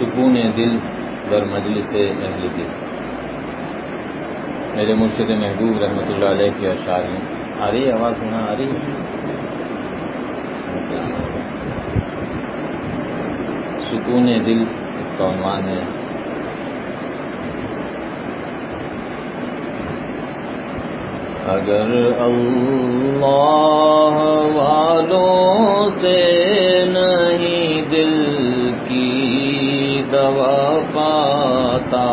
سکون دل در مجلس اہل دل میرے مرشد محبوب رحمۃ اللہ علیہ کے اشعار ہیں۔ آ رہی آواز سنا آ رہی سکون دل، اس کا عنوان ہے۔ اگر اللہ والوں سے نہیں دل دوا پاتا۔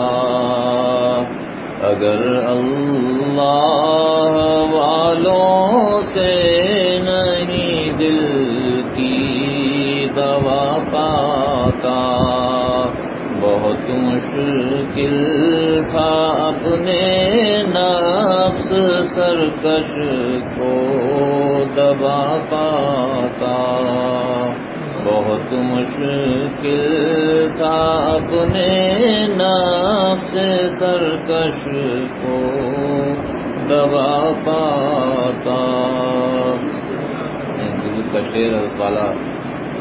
اگر اللہ والوں سے نہیں دل کی دوا پاتا، بہت مشکل تھا اپنے نفس سرکش کو دبا پاتا۔ بہت مشکل تھا اپنے نفس سرکش کو دبا پاتا۔ کا شیر والا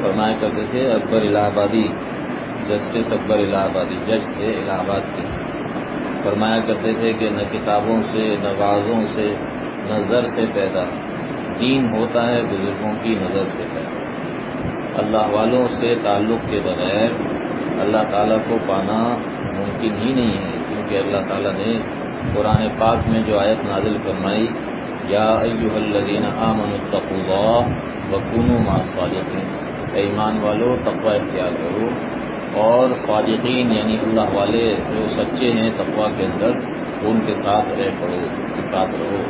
فرمایا کرتے تھے، اکبر الہ آبادی، جسٹس اکبر الہ آبادی، جج تھے الہ آباد کے۔ فرمایا کرتے تھے کہ نہ کتابوں سے، نہ بازوں سے نہ زر سے پیدا، دین ہوتا ہے، بزرگوں کی نظر سے پیدا۔ اللہ والوں سے تعلق کے بغیر اللہ تعالیٰ کو پانا ممکن ہی نہیں ہے، کیونکہ اللہ تعالیٰ نے قرآن پاک میں جو آیت نازل فرمائی، یا ایوہ الذین آمنوا اتقوا اللہ وکونوا مع الصادقین۔ ایمان والو، تقوی اختیار کرو۔ اور صادقین یعنی اللہ والے جو سچے ہیں تقوا کے اندر، ان کے ساتھ رہ پڑو ان کے ساتھ رہو،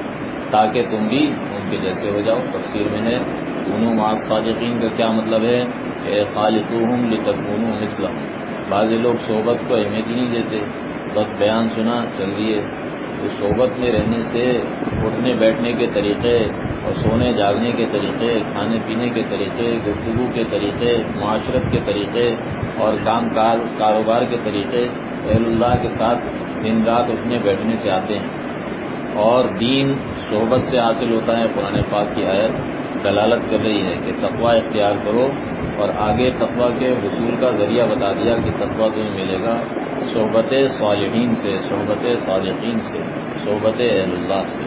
تاکہ تم بھی ان کے جیسے ہو جاؤ۔ تفسیر میں ہے انہوں مع صادقین کا کیا مطلب ہے؟ کہ خالقوہم لتکونوا مسلم بعض لوگ صحبت کو اہمیت نہیں دیتے۔ بس بیان سنا، چل دیے اس صحبت میں رہنے سے اٹھنے بیٹھنے کے طریقے اور سونے جاگنے کے طریقے، کھانے پینے کے طریقے، گفتگو کے طریقے، معاشرت کے طریقے اور کام کار کاروبار کے طریقے اہل اللہ کے ساتھ دن رات اٹھنے بیٹھنے سے آتے ہیں۔ اور دین صحبت سے حاصل ہوتا ہے قرآن پاک کی آیت۔ دلالت کر رہی ہے کہ تقوا اختیار کرو اور آگے تقوا کے حصول کا ذریعہ بتا دیا کہ تقوا تمہیں ملے گا صحبت صالحین سے، صحبت صالحین سے، صحبت اہل اللہ سے۔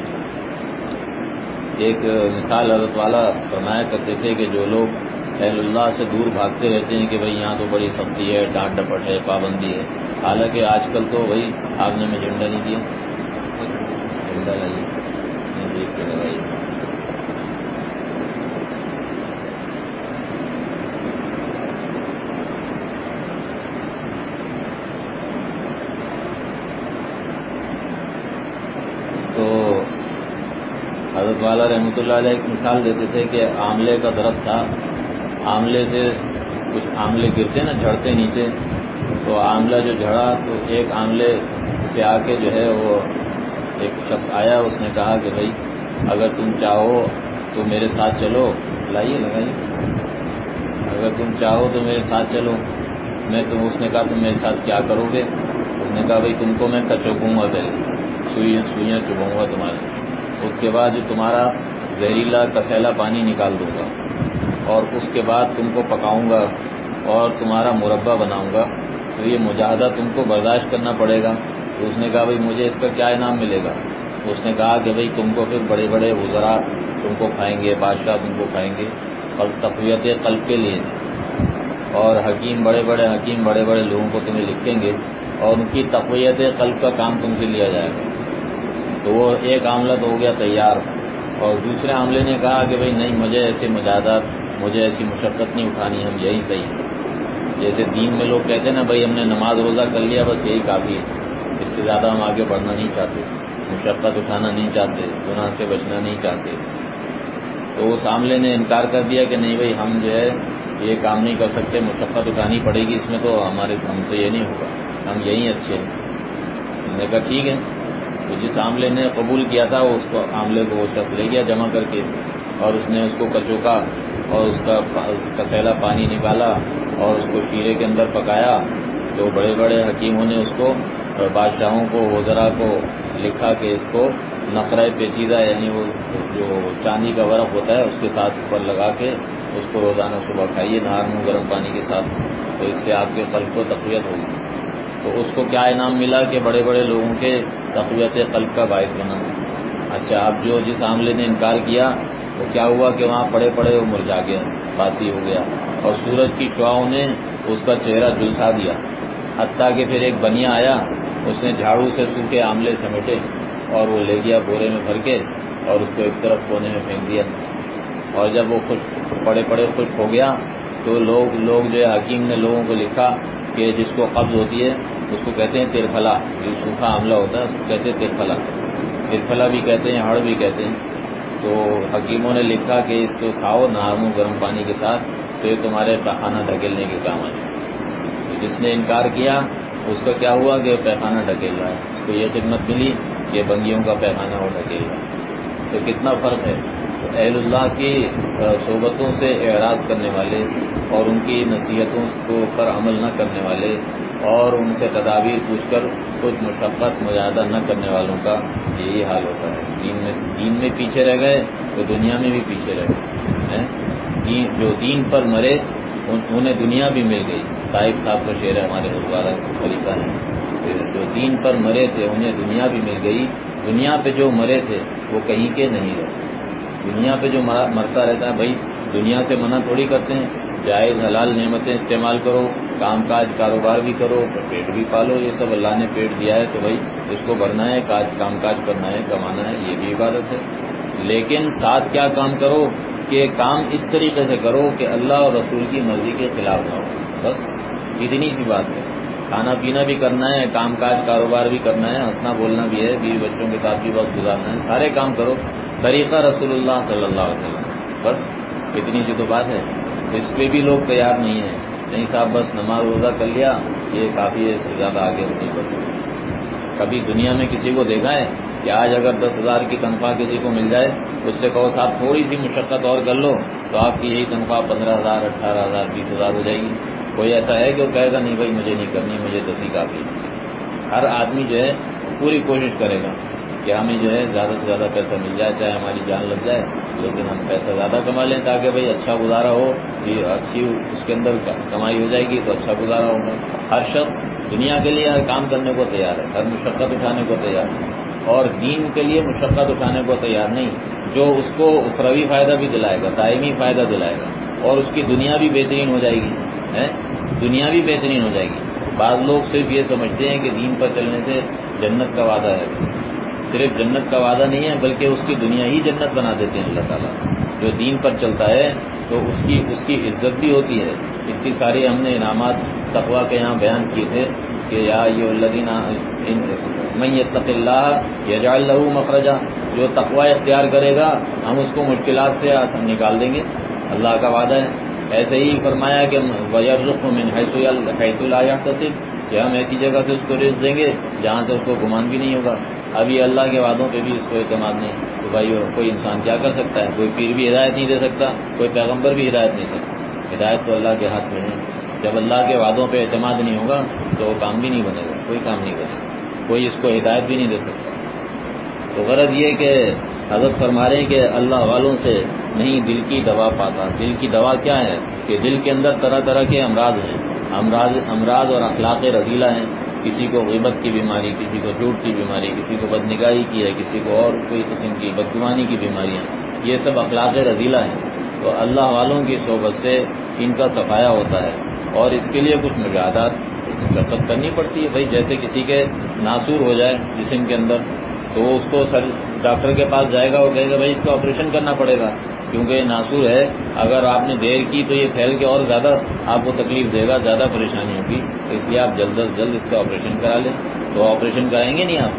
ایک مثال حضرت والا فرمایا کرتے تھے کہ جو لوگ اہل اللہ سے دور بھاگتے رہتے ہیں کہ بھئی یہاں تو بڑی سختی ہے، ڈانٹ ڈپٹ ہے، پابندی ہے۔ حالانکہ آج کل تو وہی آگنے میں جھنڈا نہیں دیا جھنڈا لگائیے دیکھ کے لگائیے تو حضرت والا رحمۃ اللہ علیہ ایک مثال دیتے تھے کہ آملے کا درخت تھا۔ آملے سے کچھ آملے گرتے نا، جھڑتے نیچے۔ تو آملہ جو جھڑا تو ایک آملے سے آ کے جو ہے وہ ایک شخص آیا، اس نے کہا کہ بھائی، اگر تم چاہو تو میرے ساتھ چلو۔ لائیے، لگائیے۔ اگر تم چاہو تو میرے ساتھ چلو۔ میں تم، اس نے کہا، تم میرے ساتھ کیا کرو گے؟ اس نے کہا، بھائی، تم کو میں کچوکوں گا پہلے۔ سوئیاں سوئیاں چبھوں گا تمہارے۔ اس کے بعد جو تمہارا زہریلا کسیلا پانی نکال دوں گا اور اس کے بعد تم کو پکاؤں گا اور تمہارا مربع بناؤں گا، تو یہ مجاہدہ تم کو برداشت کرنا پڑے گا۔ تو اس نے کہا بھائی مجھے اس کا کیا انعام ملے گا؟ اس نے کہا کہ بھائی تم کو پھر بڑے بڑے وزراء تم کو کھائیں گے، بادشاہ تم کو کھائیں گے اور تقویت قلب کے لیے۔ اور حکیم بڑے بڑے حکیم بڑے بڑے لوگوں کو تمہیں لکھیں گے اور ان کی تقویت قلب کا کام تم سے لیا جائے گا۔ تو وہ ایک عاملہ تو ہو گیا تیار اور دوسرے عاملے نے کہا کہ بھائی نہیں، مجھے ایسے مجادات مجھے ایسی مشقت نہیں اٹھانی، ہم یہی صحیح ہیں۔ جیسے دین میں لوگ کہتے ہیں نا، بھائی ہم نے نماز روزہ کر لیا، بس یہی کافی ہے۔ اس سے زیادہ ہم آگے بڑھنا نہیں چاہتے، مشقت اٹھانا نہیں چاہتے، گناہ سے بچنا نہیں چاہتے۔ تو اس عاملے نے انکار کر دیا کہ نہیں بھائی، ہم جو ہے یہ کام نہیں کر سکتے، مشقت اٹھانی پڑے گی اس میں تو ہمارے ہم سے یہ نہیں ہوگا۔ ہم یہیں اچھے ہیں۔ ہم نے کہا ٹھیک ہے۔ تو جس عاملے نے قبول کیا تھا اس کو عاملے کو وہ شخص لے گیا، جمع کر کے، اور اس نے اس کو کچوکا، اور اس کا کسیلا پانی نکالا، اور اس کو شیرے کے اندر پکایا تو بڑے بڑے حکیموں نے اس کو بادشاہوں کو وزراء کو لکھا کہ اس کو نقرۂ پیچیدہ یعنی وہ جو چاندی کا ورق ہوتا ہے، اس کے ساتھ اوپر لگا کے اس کو روزانہ صبح کھائیے، نہار منہ گرم پانی کے ساتھ، تو اس سے آپ کے قلب کو تقویت ہوگی۔ تو اس کو کیا انعام ملا کہ بڑے بڑے لوگوں کے تقویت قلب کا باعث بنا؟ اچھا اب جو جس عاملے نے انکار کیا، وہ کیا ہوا کہ وہاں پڑے پڑے وہ مرجا گیا باسی ہو گیا اور سورج کی شعاؤں نے اس کا چہرہ جلسا دیا۔ حتیٰ کہ پھر ایک بنیا آیا، اس نے جھاڑو سے سوکھے آملے سمیٹے اور وہ لے گیا بورے میں بھر کے اور اس کو ایک طرف کونے میں پھینک دیا۔ اور جب وہ خوش پڑے پڑے خوش ہو گیا تو لوگ لوگ جو ہے حکیم نے لوگوں کو لکھا کہ جس کو قبض ہوتی ہے، اس کو کہتے ہیں ترفلا جو سوکھا عملہ ہوتا ہے، اس کو کہتے ہیں ترفلا ترفلا بھی کہتے ہیں، ہڑ بھی کہتے ہیں۔ تو حکیموں نے لکھا کہ اس کو کھاؤ نہاروں گرم پانی کے ساتھ تو یہ تمہارے پیخانہ ڈھکیلنے کے کام آئے۔ جس نے انکار کیا، اس کا کیا ہوا کہ پیخانہ ڈھکیل رہا ہے؟ اس کو یہ خدمت ملی کہ بنگیوں کا پیخانہ وہ ڈھکیل رہا ہے۔ تو کتنا فرق ہے؟ اہل اللہ کی صحبتوں سے اعراض کرنے والے اور ان کی نصیحتوں کو پر عمل نہ کرنے والے اور ان سے تدابیر پوچھ کر کچھ مشقت مجاہدہ نہ کرنے والوں کا یہی حال ہوتا ہے۔ دین میں دین میں پیچھے رہ گئے تو دنیا میں بھی پیچھے رہ گئے جو دین پر مرے انہیں دنیا بھی مل گئی۔ طائف صاحب کا شعر ہے، ہمارے گرودوارا خلیفہ ہے جو دین پر مرے تھے، انہیں دنیا بھی مل گئی۔ دنیا پہ جو مرے تھے، وہ کہیں کے نہیں رہے دنیا پہ جو مرتا رہتا ہے، بھائی، دنیا سے منع تھوڑی کرتے ہیں۔ جائز حلال نعمتیں استعمال کرو، کام کاج کاروبار بھی کرو پیٹ بھی پالو، یہ سب اللہ نے پیٹ دیا ہے تو بھائی اس کو بھرنا ہے، کاج کام کاج کرنا ہے، کمانا ہے، یہ بھی عبادت ہے۔ لیکن ساتھ کیا کام کرو؟ کہ کام اس طریقے سے کرو کہ اللہ اور رسول کی مرضی کے خلاف نہ ہو۔ بس اتنی سی بات ہے۔ کھانا پینا بھی کرنا ہے، کام کاج کاروبار بھی کرنا ہے، ہنسنا بولنا بھی ہے، بیوی بچوں کے ساتھ بھی وقت گزارنا ہے، سارے کام کرو۔ طریقہ رسول اللہ صلی اللہ علیہ وسلم بس اتنی سی تو بات ہے۔ اس پہ بھی لوگ تیار نہیں ہیں۔ نہیں صاحب، بس نماز روزہ کر لیا، یہ کافی ہے، اس سے زیادہ آگے نہیں بڑھ کبھی دنیا میں کسی کو دیکھا ہے کہ آج اگر دس ہزار کی تنخواہ کسی کو مل جائے، اس سے کہو صاحب، تھوڑی سی مشقت اور کر لو، تو آپ کی یہی تنخواہ پندرہ ہزار، اٹھارہ ہزار، بیس ہزار ہو جائے گی۔ کوئی ایسا ہے کہ وہ کہے گا، نہیں بھائی، مجھے نہیں کرنی، مجھے دسی کافی ہر آدمی جو ہے، پوری کوشش کرے گا۔ کہ ہمیں جو ہے زیادہ سے زیادہ پیسہ مل جائے، چاہے ہماری جان لگ جائے، لیکن ہم پیسہ زیادہ کما لیں تاکہ بھائی اچھا گزارا ہو یہ اچھی اس کے اندر کمائی ہو جائے گی تو اچھا گزارا ہوگا ہر شخص دنیا کے لیے ہر کام کرنے کو تیار ہے، ہر مشقت اٹھانے کو تیار ہے۔ اور دین کے لیے مشقت اٹھانے کو تیار نہیں، جو اس کو اخروی فائدہ بھی دلائے گا، دائمی فائدہ دلائے گا۔ اور اس کی دنیا بھی بہترین ہو جائے گی دنیا بھی بہترین ہو جائے گی۔ بعض لوگ صرف یہ سمجھتے ہیں کہ دین پر چلنے سے جنت کا وعدہ ہے۔ صرف جنت کا وعدہ نہیں ہے، بلکہ اس کی دنیا ہی جنت بنا دیتے ہیں اللہ تعالیٰ۔ جو دین پر چلتا ہے، تو اس کی اس کی عزت بھی ہوتی ہے۔ اتنی ساری ہم نے انعامات تقوا کے یہاں بیان کیے تھے کہ یا یہ اللہ میں تق اللہ یا اللہ مخرجہ جو تقوا اختیار کرے گا، ہم اس کو مشکلات سے نکال دیں گے۔ اللہ کا وعدہ ہے۔ ایسے ہی فرمایا کہ حیث اللہ کہ ہم ایسی جگہ سے اس کو رزق دیں گے جہاں سے اس کو گمان بھی نہیں ہوگا۔ ابھی اللہ کے وعدوں پہ بھی اس کو اعتماد نہیں تو بھائی کوئی انسان کیا کر سکتا ہے؟ کوئی پیر بھی ہدایت نہیں دے سکتا، کوئی پیغمبر بھی ہدایت نہیں سکتا۔ ہدایت تو اللہ کے ہاتھ میں ہے۔ جب اللہ کے وعدوں پہ اعتماد نہیں ہوگا تو وہ کام بھی نہیں بنے گا، کوئی کام نہیں بنے گا۔ کوئی اس کو ہدایت بھی نہیں دے سکتا۔ تو غرض یہ کہ حضرت فرما رہے ہیں کہ اللہ والوں سے نہیں دل کی دوا پاتا۔ دل کی دوا کیا ہے؟ کہ دل کے اندر طرح طرح کے امراض ہیں۔ امراض امراض اور اخلاق رضیلہ ہیں۔ کسی کو غیبت کی بیماری، کسی کو جھوٹ کی بیماری، کسی کو بدنگاہی کی ہے، کسی کو اور کوئی قسم کی بدگمانی کی بیماریاں یہ سب اخلاق رضیلہ ہیں۔ تو اللہ والوں کی صحبت سے ان کا صفایا ہوتا ہے۔ اور اس کے لیے کچھ مجاہدات شرکت کرنی پڑتی ہے۔ بھائی، جیسے کسی کے ناسور ہو جائے جسم کے اندر، تو اس کو سر ڈاکٹر کے پاس جائے گا وہ کہے گا بھائی اس کا آپریشن کرنا پڑے گا، کیونکہ یہ ناسور ہے، اگر آپ نے دیر کی تو یہ پھیل کے اور زیادہ آپ کو تکلیف دے گا، زیادہ پریشانی ہوگی اس لیے آپ جلد از جلد اس کا آپریشن کرا لیں۔ تو آپریشن کرائیں گے نہیں آپ؟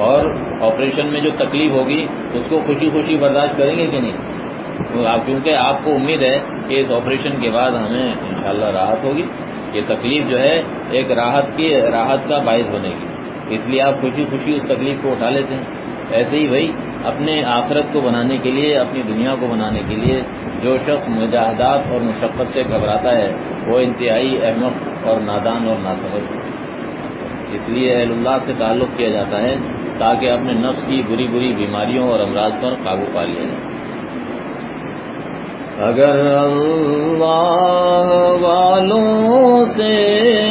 اور آپریشن میں جو تکلیف ہوگی، اس کو خوشی خوشی برداشت کریں گے کہ نہیں؟ کیونکہ آپ کو امید ہے کہ اس آپریشن کے بعد ہمیں انشاءاللہ راحت ہوگی۔ یہ تکلیف جو ہے، ایک راحت کی راحت کا باعث بنے گی۔ اس لیے آپ خوشی خوشی اس تکلیف کو اٹھا لیتے ہیں۔ ایسے ہی بھائی، اپنے آخرت کو بنانے کے لیے، اپنی دنیا کو بنانے کے لیے جو شخص مجاہدات اور مشقت سے گھبراتا ہے، وہ انتہائی احمد اور نادان اور ناسمجھ اس لیے اہل اللہ سے تعلق کیا جاتا ہے تاکہ اپنے نفس کی بری بری بیماریوں اور امراض پر قابو پا لیا جائے۔ اگر اللہ والوں سے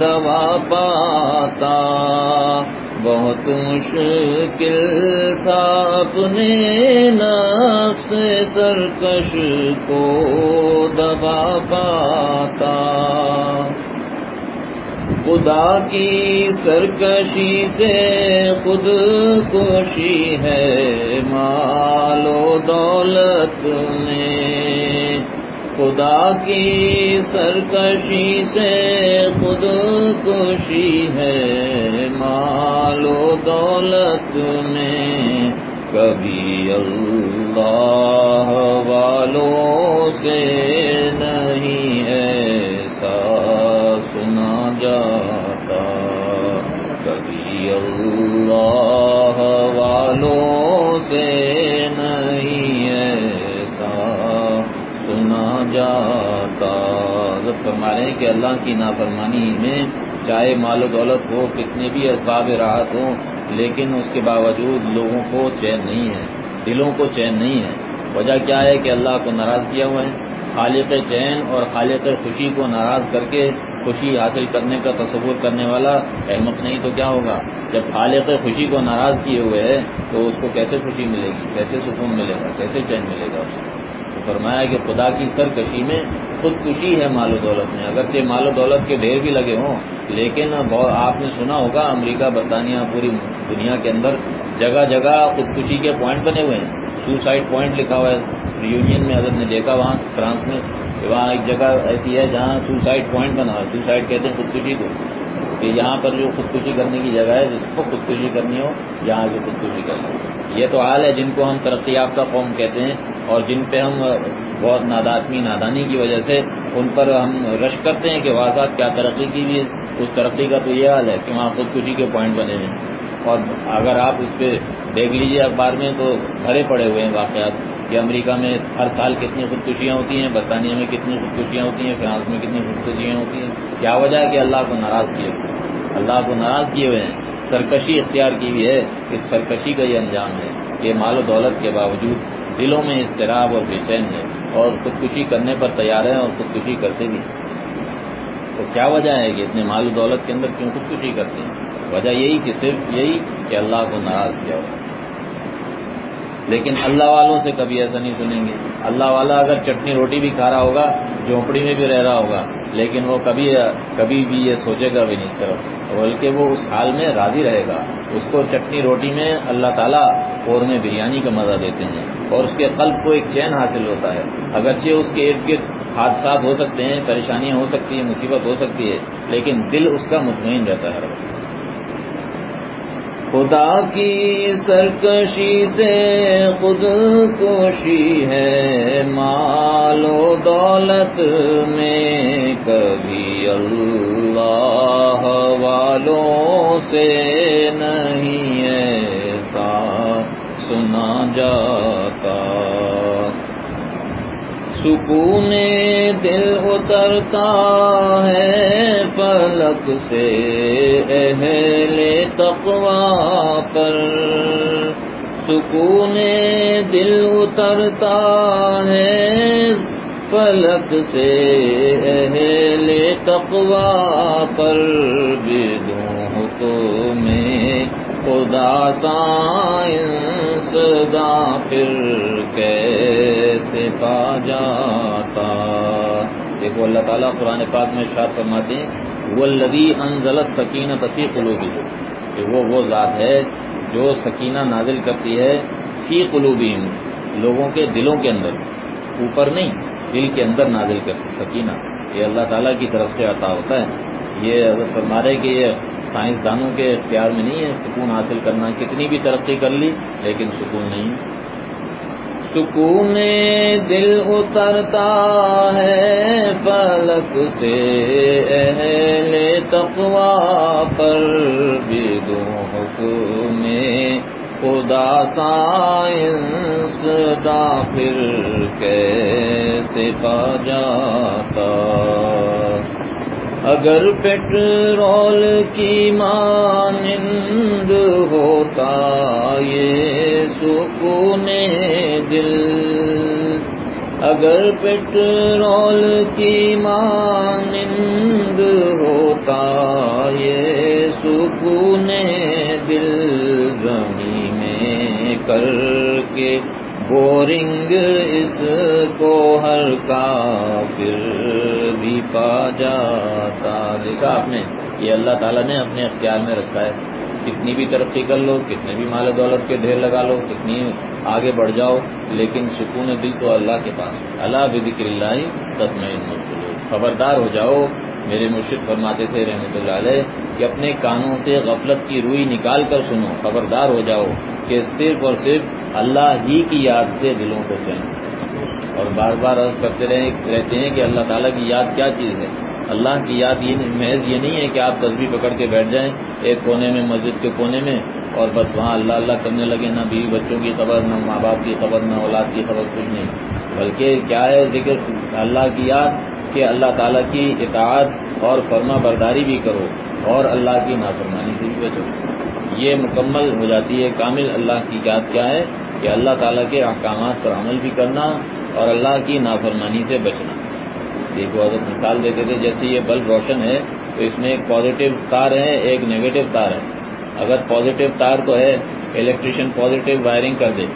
دوا پاتا۔ بہت مشکل تھا اپنے نفس سرکش کو دبا پاتا۔ خدا کی سرکشی سے خود کوشی ہے۔ مال و دولت میں خدا کی سرکشی سے خود کوشی ہے۔ مال و دولت میں کبھی اللہ والوں سے نہیں ایسا سنا جاتا۔ کبھی اللہ والوں سے جاتا جب فرما رہے ہیں کہ اللہ کی نافرمانی میں چاہے مال و دولت ہو، کتنے بھی اسباب راحت ہوں، لیکن اس کے باوجود لوگوں کو چین نہیں ہے، دلوں کو چین نہیں ہے۔ وجہ کیا ہے کہ اللہ کو ناراض کیا ہوا ہے؟ خالق چین اور خالق خوشی کو ناراض کر کے خوشی حاصل کرنے کا تصور کرنے والا احمد نہیں تو کیا ہوگا؟ جب خالق خوشی کو ناراض کیے ہوئے ہے، تو اس کو کیسے خوشی ملے گی؟ کیسے سکون ملے گا؟ کیسے چین ملے گا؟ اس کو فرمایا کہ خدا کی سرکشی میں خودکشی ہے مال و دولت میں۔ اگرچہ مال و دولت کے ڈھیر بھی لگے ہوں، لیکن آپ نے سنا ہوگا، امریکہ، برطانیہ، پوری دنیا کے اندر جگہ جگہ خودکشی کے پوائنٹ بنے ہوئے ہیں۔ سوسائڈ پوائنٹ لکھا ہوا ہے یونین میں اگر نے دیکھا، وہاں فرانس میں کہ وہاں ایک جگہ ایسی ہے جہاں سوسائڈ پوائنٹ بنا ہوا ہے۔ سوسائڈ کہتے ہیں خودکشی کو۔ کہ یہاں پر جو خودکشی کرنے کی جگہ ہے، جس کو خودکشی کرنی ہو، یہاں سے خودکشی کرنی ہو۔ یہ تو حال ہے جن کو ہم ترقی یافتہ قوم کہتے ہیں اور جن پہ ہم بہت ناداتمی نادانی کی وجہ سے ان پر ہم رش کرتے ہیں کہ واضح کیا ترقی کی بھی اس ترقی کا تو یہ حال ہے کہ وہاں خودکشی کے پوائنٹ بنے ہیں۔ اور اگر آپ اس پہ دیکھ لیجیے اخبار میں تو بھرے پڑے ہوئے ہیں واقعات۔ کہ امریکہ میں ہر سال کتنی خودکشیاں ہوتی ہیں، برطانیہ میں کتنی خودکشیاں ہوتی ہیں، فرانس میں کتنی خودکشیاں ہوتی ہیں۔ کیا وجہ ہے کہ اللہ کو ناراض کیے ہوئے اللہ کو ناراض کیے ہوئے ہیں۔ سرکشی اختیار کی ہوئی ہے اس سرکشی کا یہ انجام ہے کہ مال و دولت کے باوجود دلوں میں اضطراب اور بے چین ہے اور خودکشی کرنے پر تیار ہیں اور خودکشی کرتے بھی تو کیا وجہ ہے کہ اتنے مال و دولت کے اندر کیوں خودکشی کرتے ہیں؟ وجہ یہی کہ صرف یہی کہ اللہ کو ناراض کیا ہوا۔ لیکن اللہ والوں سے کبھی ایسا نہیں سنیں گے۔ اللہ والا اگر چٹنی روٹی بھی کھا رہا ہوگا، جھونپڑی میں بھی رہ رہا ہوگا، لیکن وہ کبھی کبھی بھی یہ سوچے گا بھی نہیں اس طرف۔ بلکہ وہ اس حال میں راضی رہے گا۔ اس کو چٹنی روٹی میں اللہ تعالیٰ اور میں بریانی کا مزہ دیتے ہیں۔ اور اس کے قلب کو ایک چین حاصل ہوتا ہے۔ اگرچہ اس کے ارد گرد حادثات ہو سکتے ہیں، پریشانیاں ہو سکتی ہیں، مصیبت ہو سکتی ہے، لیکن دل اس کا مطمئن رہتا ہے۔ ہر وقت خدا کی سرکشی سے خود کوشی ہے، مال و دولت میں کبھی اللہ والوں سے نہیں ایسا سنا جاتا۔ سکون دل اترتا ہے پلک سے اہل تقوا پر۔ سکون دل اترتا ہے، فلک سے اہل تقوا پر۔ بدوں میں خدا سائنس دا پھر کیسے پا جاتا؟ دیکھو، اللہ تعالیٰ قرآن پاک میں شاد فرماتے ہیں وہ لدی انزلت سکینہ فی قلوبی کہ وہ وہ ذات ہے جو سکینہ نازل کرتی ہے فی قلوبی لوگوں کے دلوں کے اندر۔ اوپر نہیں، دل کے اندر نازل کرتی، سکینہ۔ یہ اللہ تعالیٰ کی طرف سے عطا ہوتا ہے۔ یہ اگر فرما رہے کہ یہ سائنسدانوں کے اختیار میں نہیں ہے سکون حاصل کرنا، کتنی بھی ترقی کر لی، لیکن سکون نہیں۔ سکون دل اترتا ہے، فلک سے اہل تقوا پر بھی دو حکم خدا سائنس دا پھر کیسے پا جاتا؟ اگر پیٹرول کی مانند ہوتا یہ سکون دل۔ اگر پیٹرول کی مانند ہوتا یہ سکون دل۔ زمین میں کر کے بورنگ اس کو ہر کا پا جاتا دیکھا آپ نے، یہ اللہ تعالیٰ نے اپنے اختیار میں رکھا ہے۔ کتنی بھی ترقی کر لو، کتنے بھی مال دولت کے ڈھیر لگا لو، کتنی آگے بڑھ جاؤ، لیکن سکون دل تو اللہ کے پاس اللہ بکر اللہ تطمئن خبردار ہو جاؤ۔ میرے مرشد فرماتے تھے رحمۃ اللہ علیہ کہ اپنے کانوں سے غفلت کی روئی نکال کر سنو، خبردار ہو جاؤ کہ صرف اور صرف اللہ ہی کی یاد سے دلوں کو چین اور بار بار عرض کرتے رہے رہتے ہیں کہ اللہ تعالیٰ کی یاد کیا چیز ہے؟ اللہ کی یاد یہ محض یہ نہیں ہے کہ آپ تصویر پکڑ کے بیٹھ جائیں ایک کونے میں، مسجد کے کونے میں، اور بس وہاں اللہ اللہ کرنے لگے، نہ بیوی بچوں کی خبر، نہ ماں باپ کی خبر، نہ اولاد کی خبر، کچھ نہیں۔ بلکہ کیا ہے ذکر؟ اللہ کی یاد کہ اللہ تعالیٰ کی اطاعت اور فرما برداری بھی کرو اور اللہ کی نافرمانی سے بھی بچو۔ یہ مکمل ہو جاتی ہے کامل اللہ کی یاد کیا ہے کہ اللہ تعالیٰ کے احکامات پر عمل بھی کرنا اور اللہ کی نافرمانی سے بچنا۔ دیکھو، اگر مثال دیتے تھے، جیسے یہ بلب روشن ہے، تو اس میں ایک پازیٹو تار ہے، ایک نیگیٹو تار ہے۔ اگر پازیٹو تار تو ہے الیکٹریشین پازیٹو وائرنگ کر دے۔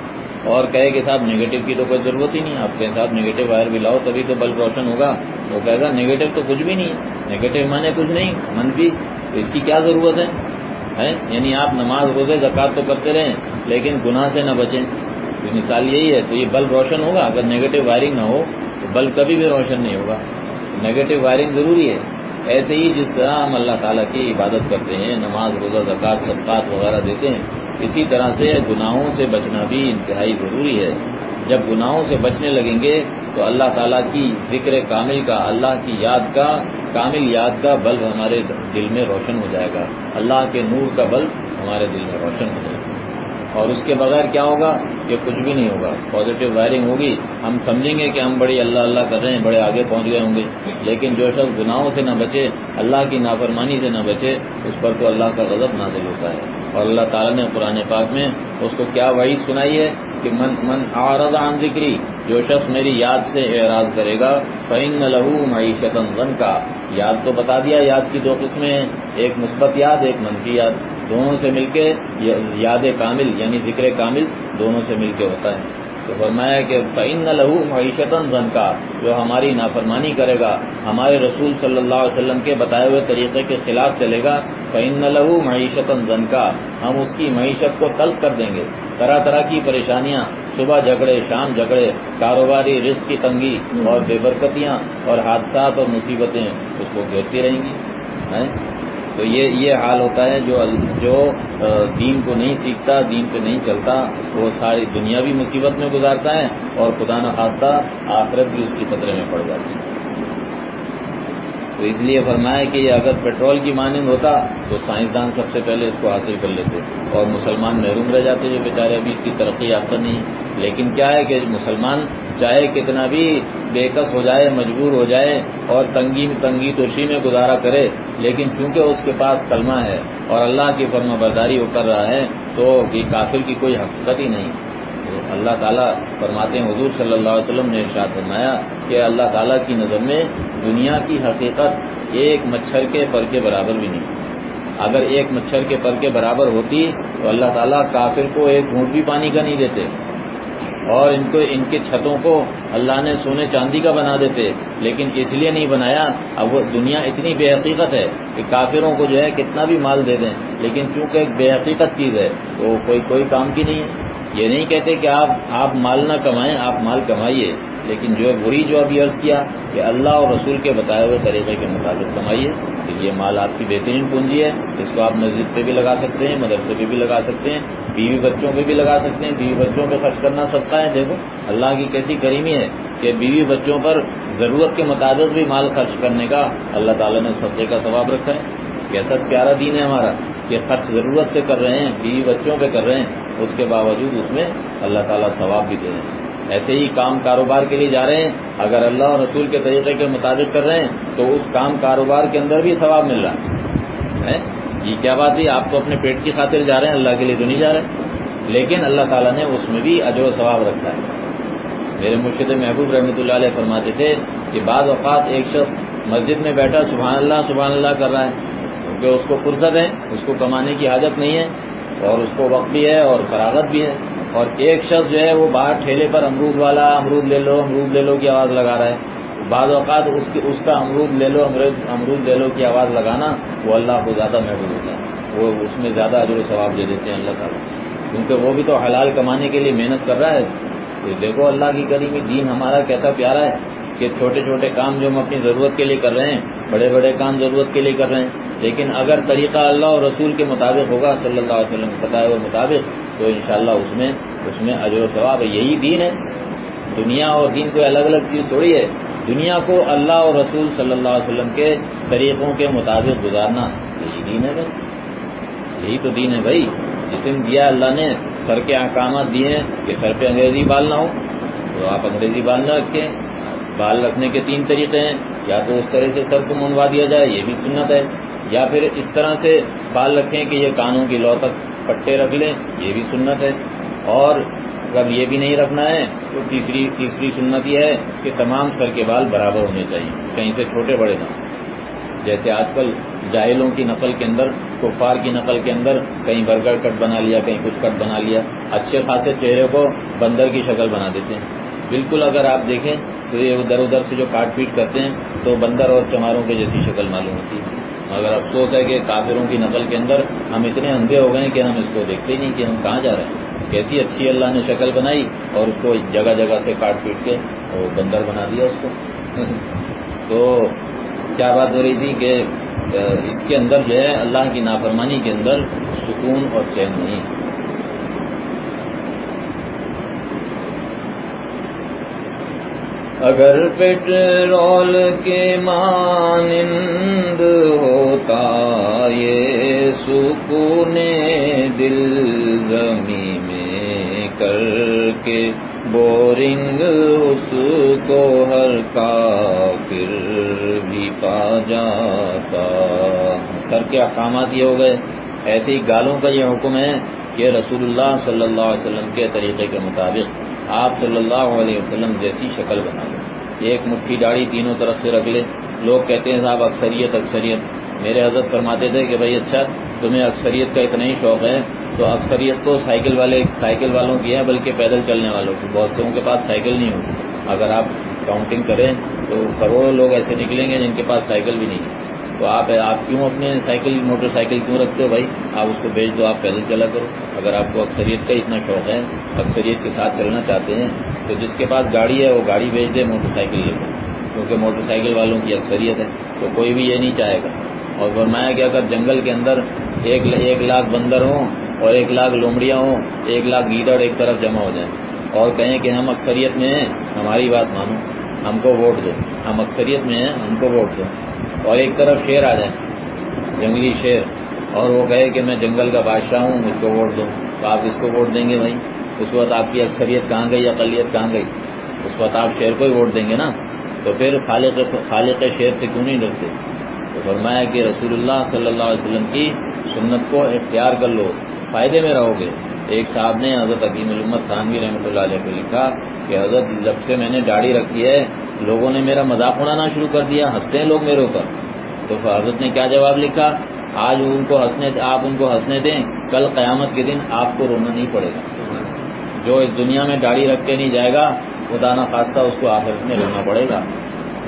اور کہے کہ صاحب نیگیٹو کی تو کوئی ضرورت ہی نہیں۔ آپ کے ساتھ نیگیٹو وائر بھی لاؤ، تبھی تو بلب روشن ہوگا۔ وہ کہے گا نیگیٹو تو کچھ بھی نہیں۔ ہے نیگیٹو مانے کچھ نہیں، منفی۔ تو اس کی کیا ضرورت ہے؟ یعنی آپ نماز، روزے زکات تو کرتے رہیں، لیکن گناہ سے نہ بچیں۔ مثال یہی ہے، تو یہ بلب روشن ہوگا، اگر نیگیٹو وائرنگ نہ ہو، تو بلب کبھی بھی روشن نہیں ہوگا۔ نیگیٹو وائرنگ ضروری ہے۔ ایسے ہی جس طرح ہم اللہ تعالیٰ کی عبادت کرتے ہیں، نماز، روزہ زکات صدقات وغیرہ دیتے ہیں، اسی طرح سے گناہوں سے بچنا بھی انتہائی ضروری ہے۔ جب گناہوں سے بچنے لگیں گے، تو اللہ تعالیٰ کی ذکر کامل کا، اللہ کی یاد کا، کامل یاد کا بلب ہمارے دل میں روشن ہو جائے گا۔ اللہ کے نور کا بلب ہمارے دل میں روشن ہو جائے گا۔ اور اس کے بغیر کیا ہوگا کہ کچھ بھی نہیں ہوگا۔ پازیٹو وائرنگ ہوگی۔ ہم سمجھیں گے کہ ہم بڑی اللہ اللہ کر رہے ہیں، بڑے آگے پہنچ گئے ہوں گے۔ لیکن جو شخص گناہوں سے نہ بچے، اللہ کی نافرمانی سے نہ بچے، اس پر تو اللہ کا غضب نازل ہوتا ہے۔ اور اللہ تعالیٰ نے قرآن پاک میں اس کو کیا وعید سنائی ہے؟ کہ من من عارض عن ذکری، جو شخص میری یاد سے اعراض کرے گا فعن لہو معیشت غن کا یاد تو بتا دیا یاد کی دو قسمیں ہیں، ایک مثبت یاد، ایک منفی یاد۔ دونوں سے مل کے یاد کامل یعنی ذکر کامل، دونوں سے مل کے ہوتا ہے۔ تو فرمایا کہ فعن لہو معیشت زن کا جو ہماری نافرمانی کرے گا، ہمارے رسول صلی اللہ علیہ وسلم کے بتائے ہوئے طریقے کے خلاف چلے گا فعن لہو معیشت زن کا ہم اس کی معیشت کو تلق کر دیں گے۔ طرح طرح کی پریشانیاں، صبح جھگڑے، شام جھگڑے، کاروباری رزق کی تنگی اور بے برکتیاں اور حادثات اور مصیبتیں اس کو گھیرتی رہیں گی۔ تو یہ یہ حال ہوتا ہے جو جو دین کو نہیں سیکھتا، دین پہ نہیں چلتا، وہ ساری دنیا بھی مصیبت میں گزارتا ہے اور خدا نہ خاصہ آخرت بھی اس کی خطرے میں پڑ جاتی ہے۔ تو اس لیے فرمایا کہ یہ اگر پیٹرول کی مانند ہوتا تو سائنسدان سب سے پہلے اس کو حاصل کر لیتے اور مسلمان محروم رہ جاتے جو بیچارے، ابھی اس کی ترقی یافتہ نہیں۔ لیکن کیا ہے کہ مسلمان چاہے کتنا بھی بےکس ہو جائے، مجبور ہو جائے اور تنگی تنگی توشی میں گزارا کرے، لیکن چونکہ اس کے پاس کلمہ ہے اور اللہ کی فرما برداری وہ کر رہا ہے، تو یہ کافر کی کوئی حقیقت ہی نہیں۔ اللہ تعالیٰ فرماتے ہیں، حضور صلی اللہ علیہ وسلم نے ارشاد فرمایا کہ اللہ تعالیٰ کی نظر میں دنیا کی حقیقت ایک مچھر کے پر کے برابر بھی نہیں۔ اگر ایک مچھر کے پر کے برابر ہوتی تو اللہ تعالیٰ کافر کو ایک گھونٹ بھی پانی کا نہیں دیتے۔ اور ان کو، ان کے چھتوں کو اللہ نے سونے چاندی کا بنا دیتے، لیکن اس لیے نہیں بنایا۔ اب وہ دنیا اتنی بے حقیقت ہے کہ کافروں کو جو ہے کتنا بھی مال دے دیں، لیکن چونکہ ایک بے حقیقت چیز ہے، تو کوئی کوئی کام کی نہیں۔ ہے یہ نہیں کہتے کہ آپ آپ مال نہ کمائیں، آپ مال کمائیے، لیکن جو ہے وہی جو ابھی عرض کیا کہ اللہ اور رسول کے بتائے ہوئے طریقے کے مطابق کمائیے۔ کہ یہ مال آپ کی بہترین پونجی ہے، اس کو آپ مسجد پہ بھی لگا سکتے ہیں، مدرسے پہ بھی لگا سکتے ہیں، بیوی بچوں پہ بھی لگا سکتے ہیں۔ بیوی بچوں پہ خرچ کرنا سکتا ہے۔ دیکھو، اللہ کی کیسی کریمی ہے کہ بیوی بچوں پر ضرورت کے مطابق بھی مال خرچ کرنے کا اللہ تعالیٰ نے سبزے کا ثواب رکھا ہے۔ کیسا پیارا دین ہے ہمارا کہ خرچ ضرورت سے کر رہے ہیں، بیوی بچوں پہ کر رہے ہیں، اس کے باوجود اس میں اللہ تعالیٰ ثواب بھی دے رہے ہیں۔ ایسے ہی کام کاروبار کے لیے جا رہے ہیں۔ اگر اللہ اور رسول کے طریقے کے مطابق کر رہے ہیں، تو اس کام کاروبار کے اندر بھی ثواب مل رہا ہے۔ یہ کیا بات ہے؟ آپ تو اپنے پیٹ کی خاطر جا رہے ہیں، اللہ کے لیے تو نہیں جا رہے۔ لیکن اللہ تعالیٰ نے اس میں بھی اجر و ثواب رکھا ہے۔ میرے مرشد محبوب رحمۃ اللہ علیہ فرماتے تھے کہ بعض اوقات ایک شخص مسجد میں بیٹھا، سبحان اللہ سبحان اللہ کر رہا ہے۔ کیونکہ اس کو فرصت ہے، اس کو کمانے کی حاجت نہیں ہے اور اس کو وقت بھی ہے اور فراغت بھی ہے۔ اور ایک شخص جو ہے وہ باہر ٹھیلے پر امرود والا امرود لے لو، امرود لے لو کی آواز لگا رہا ہے۔ بعض اوقات اس کی، اس کا امرود لے لو، امرود لے لو کی آواز لگانا وہ اللہ کو زیادہ محبوب ہوتا ہے۔ وہ اس میں زیادہ عجر و ثواب دے دیتے ہیں اللہ تعالیٰ۔ کیونکہ وہ بھی تو حلال کمانے کے لیے محنت کر رہا ہے۔ تو دیکھو اللہ کی کریمی، دین ہمارا کیسا پیارا ہے کہ چھوٹے چھوٹے کام جو ہم اپنی ضرورت کے لیے کر رہے ہیں، بڑے بڑے کام ضرورت کے لیے کر رہے ہیں۔ لیکن اگر طریقہ اللہ اور رسول کے مطابق ہوگا صلی اللہ علیہ وسلم بتائے ہوئے مطابق تو انشاءاللہ اس میں اس میں اجر و ثواب ہے۔ یہی دین ہے۔ دنیا اور دین کوئی الگ الگ چیز تھوڑی ہے۔ دنیا کو اللہ اور رسول صلی اللہ علیہ وسلم کے طریقوں کے مطابق گزارنا یہی دین ہے بس۔ یہی تو دین ہے بھائی۔ جسم دیا اللہ نے سر کے احکامات دیے ہیں کہ سر پہ انگریزی بال نہ ہو، تو آپ انگریزی بال نہ رکھیں۔ بال رکھنے کے تین طریقے ہیں۔ یا تو اس طرح سے سر کو منوا دیا جائے، یہ بھی سنت ہے۔ یا پھر اس طرح سے بال رکھیں کہ یہ کانوں کی لو تک پٹے رکھ لیں، یہ بھی سنت ہے۔ اور اگر یہ بھی نہیں رکھنا ہے، تو تیسری تیسری سنت یہ ہے کہ تمام سر کے بال برابر ہونے چاہیے، کہیں سے چھوٹے بڑے نہ جیسے آج کل جاہلوں کی نقل کے اندر، کفار کی نقل کے اندر کہیں برگر کٹ بنا لیا، کہیں کچھ کٹ بنا لیا، اچھے خاصے چہرے کو بندر کی شکل بنا دیتے ہیں۔ بالکل اگر آپ دیکھیں تو یہ ادھر ادھر سے جو کاٹ پیٹ کرتے ہیں، تو بندر اور چماروں کے جیسی شکل معلوم ہوتی ہے۔ مگر افسوس ہے کہ کافروں کی نقل کے اندر ہم اتنے اندھے ہو گئے ہیں کہ ہم اس کو دیکھتے نہیں کہ ہم کہاں جا رہے ہیں۔ کیسی اچھی اللہ نے شکل بنائی اور اس کو جگہ جگہ سے کاٹ پیٹ کے وہ بندر بنا دیا اس کو۔ تو کیا بات ہو رہی تھی کہ اس کے اندر جو ہے اللہ کی نافرمانی کے اندر سکون اور چین نہیں۔ اگر پیٹرول کے مانند ہوتا، یہ سکون دل زمین میں کر کے بورنگ اس کو ہر کا پھر بھی پا جاتا۔ سر کے احکامات یہ ہو گئے۔ ایسی گالوں کا یہ حکم ہے کہ رسول اللہ صلی اللہ علیہ وسلم کے طریقے کے مطابق آپ صلی اللہ علیہ وسلم جیسی شکل بنا لیں۔ ایک مٹھی داڑھی تینوں طرف سے رکھ لے لوگ کہتے ہیں صاحب اکثریت اکثریت۔ میرے حضرت فرماتے تھے کہ بھائی اچھا تمہیں اکثریت کا اتنا ہی شوق ہے۔ تو اکثریت تو سائیکل والے، سائیکل والوں کی ہے، بلکہ پیدل چلنے والوں کی۔ بہت سے کے پاس سائیکل نہیں ہوتی اگر آپ کاؤنٹنگ کریں تو کروڑوں لوگ ایسے نکلیں گے جن کے پاس سائیکل بھی نہیں ہے۔ تو آپ آپ کیوں اپنے سائیکل، موٹر سائیکل کیوں رکھتے ہو بھائی؟ آپ اس کو بیچ دو، آپ پیدل چلا کرو۔ اگر آپ کو اکثریت کا اتنا شوق ہے، اکثریت کے ساتھ چلنا چاہتے ہیں، تو جس کے پاس گاڑی ہے، وہ گاڑی بیچ دے موٹر سائیکل لے کیونکہ موٹر سائیکل والوں کی اکثریت ہے، تو کوئی بھی یہ نہیں چاہے گا۔ اور فرمایا کہ اگر جنگل کے اندر ایک ایک لاکھ بندر ہوں اور ایک لاکھ لومڑیاں ہوں، ایک لاکھ گیدڑ ایک طرف جمع ہو جائیں۔ اور کہیں کہ ہم اکثریت میں ہیں، ہماری بات مانو، ہم کو ووٹ دو۔ ہم اکثریت میں ہیں، ہم کو ووٹ دو۔ اور ایک طرف شیر آ جائیں جنگلی شیر، اور وہ کہے کہ میں جنگل کا بادشاہ ہوں، مجھ کو ووٹ دو۔ تو آپ اس کو ووٹ دیں گے بھائی؟ اس وقت آپ کی اکثریت کہاں گئی، اقلیت کہاں گئی؟ اس وقت آپ شیر کو ہی ووٹ دیں گے نا؟ تو پھر خالق خالق شیر سے کیوں نہیں ڈرتے؟ تو فرمایا کہ رسول اللہ صلی اللہ علیہ وسلم کی سنت کو اختیار کر لو، فائدے میں رہو گے۔ ایک صاحب نے حضرت عظیم الامت خانوی رحمۃ اللہ علیہ کو لکھا کہ حضرت جب سے میں نے داڑھی رکھی ہے لوگوں نے میرا مذاق اڑانا شروع کر دیا، ہنستے ہیں لوگ میرے اوپر۔ تو حضرت نے کیا جواب لکھا؟ آج ان کو ہنسنے آپ ان کو ہنسنے دیں، کل قیامت کے دن آپ کو رونا نہیں پڑے گا۔ جو اس دنیا میں داڑھی رکھ کے نہیں جائے گا، خدا نہ خواستہ اس کو آخرت میں رونا پڑے گا۔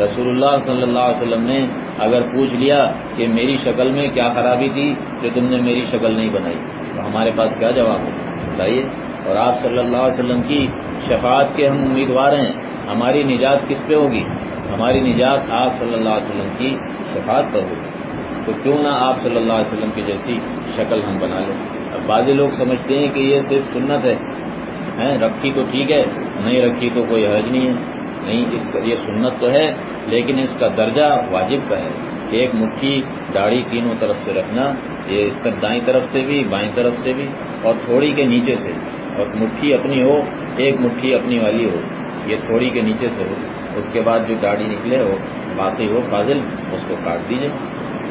رسول اللہ صلی اللہ علیہ وسلم نے اگر پوچھ لیا کہ میری شکل میں کیا خرابی تھی کہ تم نے میری شکل نہیں بنائی، تو ہمارے پاس کیا جواب ہے بتائیے۔ اور آپ صلی اللہ علیہ وسلم کی شفاعت کے ہم امیدوار ہیں۔ ہماری نجات کس پہ ہوگی؟ ہماری نجات آپ صلی اللہ علیہ وسلم کی شفاعت پر ہوگی۔ تو کیوں نہ آپ صلی اللہ علیہ وسلم کی جیسی شکل ہم بنا لیں۔ اب بعض لوگ سمجھتے ہیں کہ یہ صرف سنت ہے۔ رکھی تو ٹھیک ہے، نہیں رکھی تو کوئی حرج نہیں ہے۔ نہیں، اس کا، یہ سنت تو ہے، لیکن اس کا درجہ واجب کا ہے ایک مٹھی داڑھی تینوں طرف سے رکھنا، یہ اس کا دائیں طرف سے بھی، بائیں طرف سے بھی، اور تھوڑی کے نیچے سے۔ اور مٹھی اپنی ہو، ایک مٹھی اپنی والی ہو۔ یہ تھوڑی کے نیچے سے ہو، اس کے بعد جو داڑھی نکلے وہ باقی ہو فاضل، اس کو کاٹ دیجیے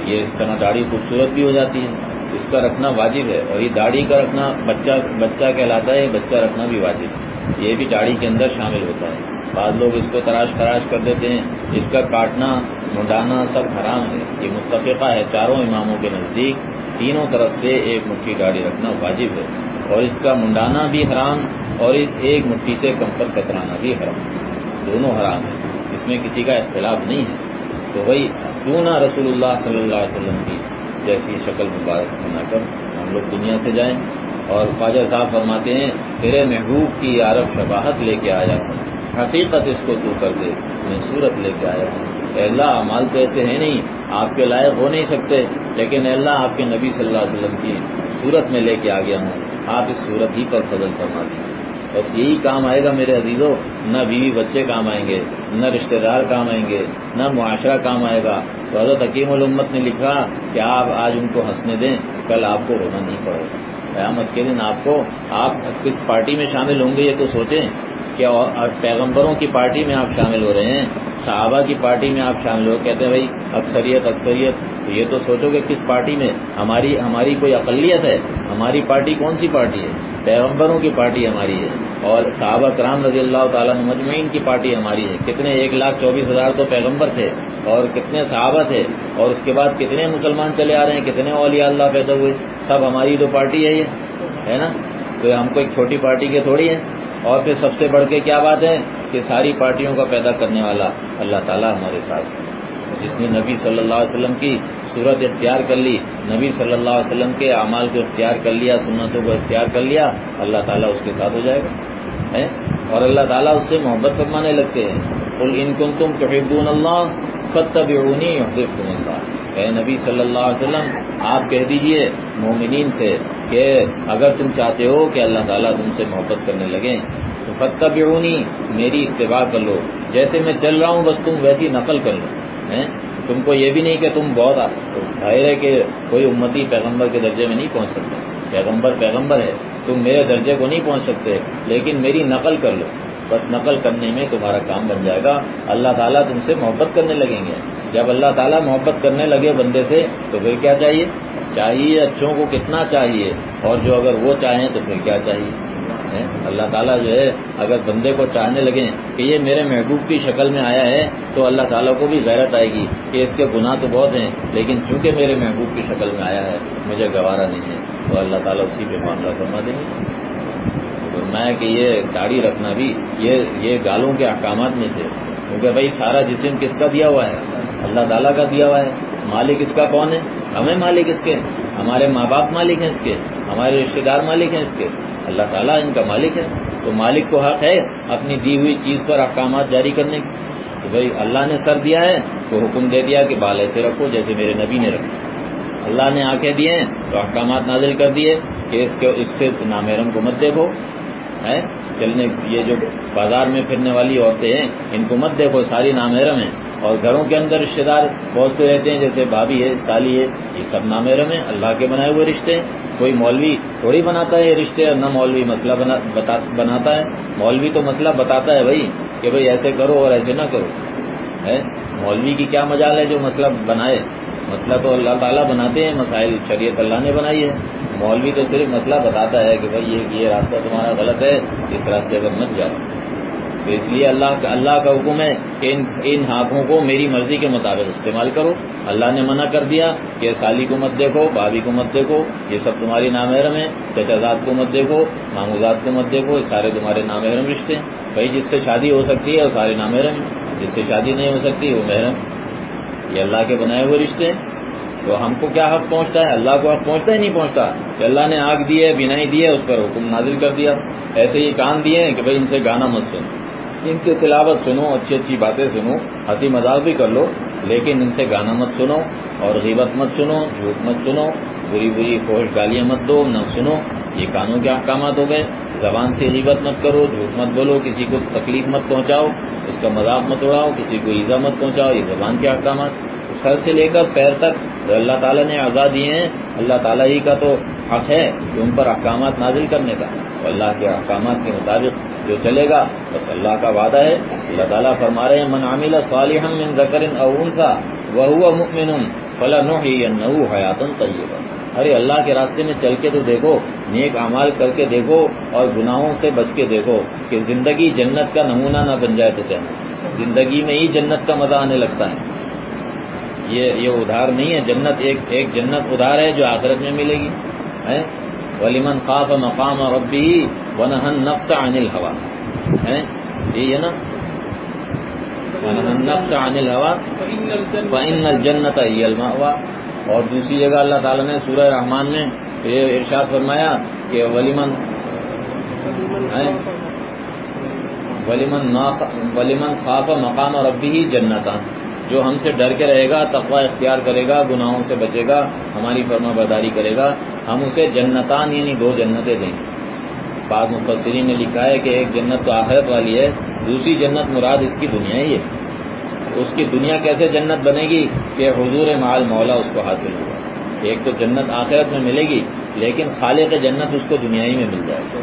یہ اس طرح داڑھی خوبصورت بھی ہو جاتی ہے اس کا رکھنا واجب ہے۔ اور یہ داڑھی کا رکھنا بچہ بچہ کہلاتا ہے بچہ رکھنا بھی واجب ہے۔ یہ بھی داڑھی کے اندر شامل ہوتا ہے۔ بعض لوگ اس کو تراش خراش کر دیتے ہیں۔ اس کا کاٹنا، منڈانا سب حرام ہے۔ یہ متفقہ ہے چاروں اماموں کے نزدیک۔ تینوں طرف سے ایک مٹھی داڑھی رکھنا واجب ہے۔ اور اس کا منڈانا بھی حرام اور اس ایک مٹھی سے کمپر کترانا بھی حرام دونوں حرام ہیں۔ اس میں کسی کا اختلاف نہیں ہے۔ تو وہی کیوں نہ رسول اللہ صلی اللہ علیہ وسلم کی جیسی شکل مبارک بنا کر ہم لوگ دنیا سے جائیں اور خواجہ صاحب فرماتے ہیں، تیرے محبوب کی عرب شباہت لے کے آیا ہوں۔ حقیقت اس کو تو کر دے میں صورت لے کے آیا ہوں۔ اللہ مال تو ایسے ہیں نہیں، آپ کے لائق ہو نہیں سکتے، لیکن اللہ، آپ کے نبی صلی اللہ علیہ وسلم کی صورت میں لے کے آ گیا ہوں۔ آپ اس صورت ہی پر فضل فرما دیں بس یہی کام آئے گا میرے عزیزوں، نہ بیوی بچے کام آئیں گے، نہ رشتہ دار کام آئیں گے، نہ معاشرہ کام آئے گا۔ تو حضرت حکیم الامت نے لکھا کہ آپ آج ان کو ہنسنے دیں، کل آپ کو رونا نہیں پڑے گا۔ قیامت کے دن آپ کو، آپ کس پارٹی میں شامل ہوں گے یہ تو سوچیں کہ پیغمبروں کی پارٹی میں آپ شامل ہو رہے ہیں، صحابہ کی پارٹی میں آپ شامل ہو، کہتے ہیں بھائی اکثریت اکثریت، تو یہ تو سوچو کہ کس پارٹی میں ہماری ہماری کوئی اقلیت ہے؟ ہماری پارٹی کون سی پارٹی ہے؟ پیغمبروں کی پارٹی ہماری ہے، اور صحابہ کرام رضی اللہ تعالیٰ مجمعین کی پارٹی ہماری ہے۔ کتنے؟ ایک لاکھ چوبیس ہزار تو پیغمبر تھے۔ اور کتنے صحابہ تھے اور اس کے بعد کتنے مسلمان چلے آ رہے ہیں، کتنے اولیاء اللہ پیدا ہوئے۔ سب ہماری تو پارٹی ہے یہ، ہے نا؟ تو ہم کو ایک چھوٹی پارٹی کے تھوڑی ہے اور پھر سب سے بڑھ کے کیا بات ہے کہ ساری پارٹیوں کا پیدا کرنے والا اللہ تعالیٰ ہمارے ساتھ جس نے نبی صلی اللہ علیہ وسلم کی صورت اختیار کر لی، نبی صلی اللہ علیہ وسلم کے اعمال کو اختیار کر لیا، سنتوں کو اختیار کر لیا، اللہ تعالیٰ اس کے ساتھ ہو جائے گا اور اللہ تعالیٰ اس سے محبت فرمانے لگتے ہیں۔ ان کن تم تحبون اللہ فتح اللہ اے نبی صلی اللہ علیہ وسلم، آپ کہہ دیجیے مومنین سے کہ اگر تم چاہتے ہو کہ اللہ تعالیٰ تم سے محبت کرنے لگیں، تو فتح میری اتباع کر لو۔ جیسے میں چل رہا ہوں، بس تم ویسی نقل کر لو۔ تم کو یہ بھی نہیں کہ تم بہت ظاہر ہے کہ کوئی امتی پیغمبر کے درجے میں نہیں پہنچ سکتا۔ پیغمبر پیغمبر ہے، تم میرے درجے کو نہیں پہنچ سکتے، لیکن میری نقل کر لو۔ بس نقل کرنے میں تمہارا کام بن جائے گا۔ اللہ تعالیٰ تم سے محبت کرنے لگیں گے۔ جب اللہ تعالیٰ محبت کرنے لگے بندے سے، تو پھر کیا چاہیے؟ چاہیے اچھوں کو کتنا چاہیے؟ اور جو اگر وہ چاہیں تو پھر کیا چاہیے؟ اللہ تعالیٰ جو ہے، اگر بندے کو چاہنے لگے کہ یہ میرے محبوب کی شکل میں آیا ہے، تو اللہ تعالیٰ کو بھی غیرت آئے گی کہ اس کے گناہ تو بہت ہیں، لیکن چونکہ میرے محبوب کی شکل میں آیا ہے، مجھے گوارا نہیں ہے، تو اللہ تعالیٰ اسی پہ معاملہ فرما دیں گے۔ میں کہ یہ داڑھی رکھنا بھی، یہ یہ گالوں کے احکامات میں سے کیونکہ بھائی سارا جسم کس کا دیا ہوا ہے؟ اللہ تعالیٰ کا دیا ہوا ہے۔ مالک اس کا کون ہے؟ ہمیں مالک اس کے۔ ہمارے ماں باپ مالک ہیں اس کے۔ ہمارے رشتے دار مالک ہیں اس کے۔ اللہ تعالیٰ ان کا مالک ہے۔ تو مالک کو حق ہے اپنی دی ہوئی چیز پر احکامات جاری کرنے کی۔ تو بھائی اللہ نے سر دیا ہے تو حکم دے دیا کہ بال ایسے رکھو جیسے میرے نبی نے رکھا۔ اللہ نے آنکھیں دیے ہیں تو احکامات نازل کر دیے کہ اس کے، اس سے نامحرم کو مت دیکھو۔ ہے، چلنے، یہ جو بازار میں پھرنے والی عورتیں ہیں، ان کو مت دیکھو، ساری نامحرم ہیں۔ اور گھروں کے اندر رشتے دار بہت سے رہتے ہیں، جیسے بھابھی ہے، سالی ہے، یہ سب نامحرم ہیں۔ اللہ کے بنائے ہوئے رشتے ہیں۔ کوئی مولوی تھوڑی بناتا ہے یہ رشتے، اور نہ مولوی مسئلہ بناتا ہے۔ مولوی تو مسئلہ بتاتا ہے بھائی، کہ بھائی ایسے کرو اور ایسے نہ کرو، ہے۔ مولوی کی کیا مجال ہے جو مسئلہ بنائے؟ مسئلہ تو اللہ تعالیٰ بناتے ہیں، مسائل شریعت اللہ نے بنائی ہے۔ مولوی تو صرف مسئلہ بتاتا ہے کہ بھائی یہ یہ راستہ تمہارا غلط ہے، اس راستے پر مت جاؤ۔ تو اس لیے اللہ کا اللہ کا حکم ہے کہ ان ان ہاتھوں کو میری مرضی کے مطابق استعمال کرو۔ اللہ نے منع کر دیا کہ سالی کو مت دیکھو بابی کو مت دیکھو، یہ سب تمہاری نامحرم ہے چچازاد کو مت دیکھو، ماموزاد کو مت دیکھو، یہ سارے تمہارے نامحرم رشتے ہیں۔ بھائی جس سے شادی ہو سکتی ہے، وہ سارے نامحرم جس سے شادی نہیں ہو سکتی، وہ محرم یہ اللہ کے بنائے ہوئے رشتے ہیں۔ تو ہم کو کیا حق پہنچتا ہے؟ اللہ کو حق پہنچتا ہی نہیں پہنچتا۔ کہ اللہ نے آگ دی ہے بینائی دی ہے، اس پر حکم نازل کر دیا۔ ایسے ہی کان دیے ہیں کہ بھائی ان سے گانا مت سنو۔ ان سے تلاوت سنو، اچھی اچھی باتیں سنو، ہنسی مذاق بھی کر لو، لیکن ان سے گانا مت سنو اور غیبت مت سنو، جھوٹ مت سنو، بری بری فوج گالیاں مت دو، نہ سنو۔ یہ کانوں کے احکامات ہو گئے۔ زبان سے غیبت مت کرو، جھوٹ مت بولو، کسی کو تکلیف مت پہنچاؤ، اس کا مذاق مت اڑاؤ، کسی کو ایزا مت پہنچاؤ، یہ زبان کے احکامات۔ سر سے لے کر پیر تک اللہ تعالیٰ نے آزاد دیے ہیں، اللہ تعالیٰ ہی کا تو حق ہے کہ ان پر احکامات نازل کرنے کا۔ اللہ کے احکامات کے مطابق جو چلے گا، بس اللہ کا وعدہ ہے۔ اللہ تعالیٰ فرما رہے ہیں، من عامل صالح من ذکر اون کا وہ مکمن فلاں نو حیاتن طیبہ۔ ارے اللہ کے راستے میں چل کے تو دیکھو، نیک اعمال کر کے دیکھو اور گناہوں سے بچ کے دیکھو کہ زندگی جنت کا نمونہ نہ بن جائے تو کیا؟ زندگی میں ہی جنت کا مزہ آنے لگتا ہے۔ یہ یہ ادھار نہیں ہے، جنت ایک ایک جنت ادھار ہے جو آخرت میں ملے گی ولیمن خاف مقام اور ربی ونہن نفس عن الحوا یہ ہے نا؟ ونہن نفس عن الحوا فإن الجنت ہی المأوا اور دوسری جگہ اللہ تعالیٰ نے سورہ رحمان میں یہ ارشاد فرمایا کہ ولیمن ولیمن ولیمن خواب مقام اور ابھی ہی جنت جو ہم سے ڈر کے رہے گا، تقوی اختیار کرے گا، گناہوں سے بچے گا، ہماری فرما برداری کرے گا، ہم اسے جنتان یعنی دو جنتیں دیں گے۔ بعض مفسرین نے لکھا ہے کہ ایک جنت تو آخرت والی ہے، دوسری جنت مراد اس کی دنیا ہی ہے۔ اس کی دنیا کیسے جنت بنے گی؟ کہ حضور مال مولا اس کو حاصل ہوگا ایک تو جنت آخرت میں ملے گی، لیکن خالق جنت اس کو دنیا ہی میں مل جائے گا۔